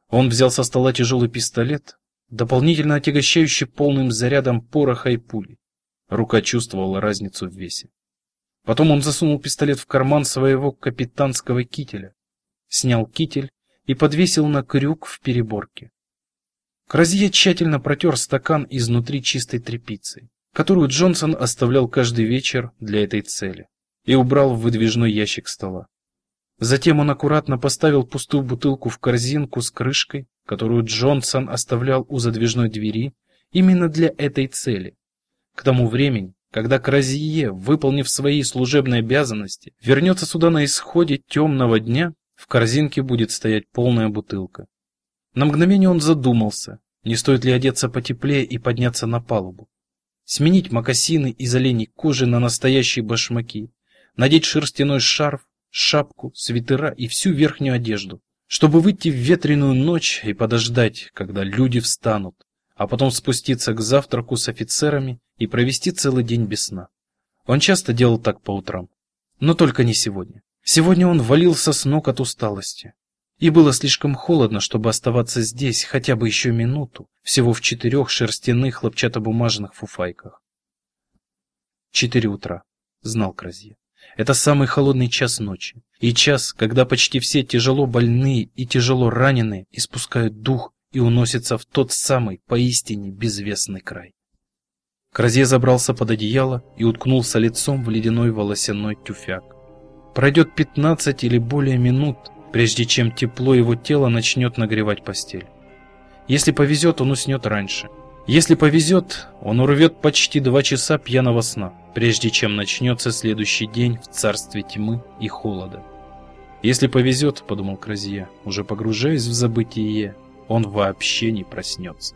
S1: Он взял со стола тяжелый пистолет, дополнительно отягощающий полным зарядом пороха и пули. Рука чувствовала разницу в весе. Потом он засунул пистолет в карман своего капитанского кителя, снял китель и подвесил на крюк в переборке. Кразье тщательно протер стакан изнутри чистой тряпицей, которую Джонсон оставлял каждый вечер для этой цели, и убрал в выдвижной ящик стола. Затем он аккуратно поставил пустую бутылку в корзинку с крышкой которую Джонсон оставлял у задвижной двери именно для этой цели. К тому времени, когда Кразие, выполнив свои служебные обязанности, вернется сюда на исходе темного дня, в корзинке будет стоять полная бутылка. На мгновение он задумался, не стоит ли одеться потеплее и подняться на палубу. Сменить мокасины из оленей кожи на настоящие башмаки, надеть шерстяной шарф, шапку, свитера и всю верхнюю одежду чтобы выйти в ветреную ночь и подождать, когда люди встанут, а потом спуститься к завтраку с офицерами и провести целый день без сна. Он часто делал так по утрам, но только не сегодня. Сегодня он валился с ног от усталости. И было слишком холодно, чтобы оставаться здесь хотя бы еще минуту, всего в четырех шерстяных хлопчатобумажных фуфайках. Четыре утра, знал Кразье. Это самый холодный час ночи. И час, когда почти все тяжело больные и тяжело раненые испускают дух и уносятся в тот самый поистине безвестный край. Кразье забрался под одеяло и уткнулся лицом в ледяной волосяной тюфяк. Пройдет 15 или более минут, прежде чем тепло его тела начнет нагревать постель. Если повезет, он уснет раньше – если повезет, он урвет почти два часа пьяного сна, прежде чем начнется следующий день в царстве тьмы и холода. Если повезет, подумал Кразия, уже погружаясь в забытие, он вообще не проснется.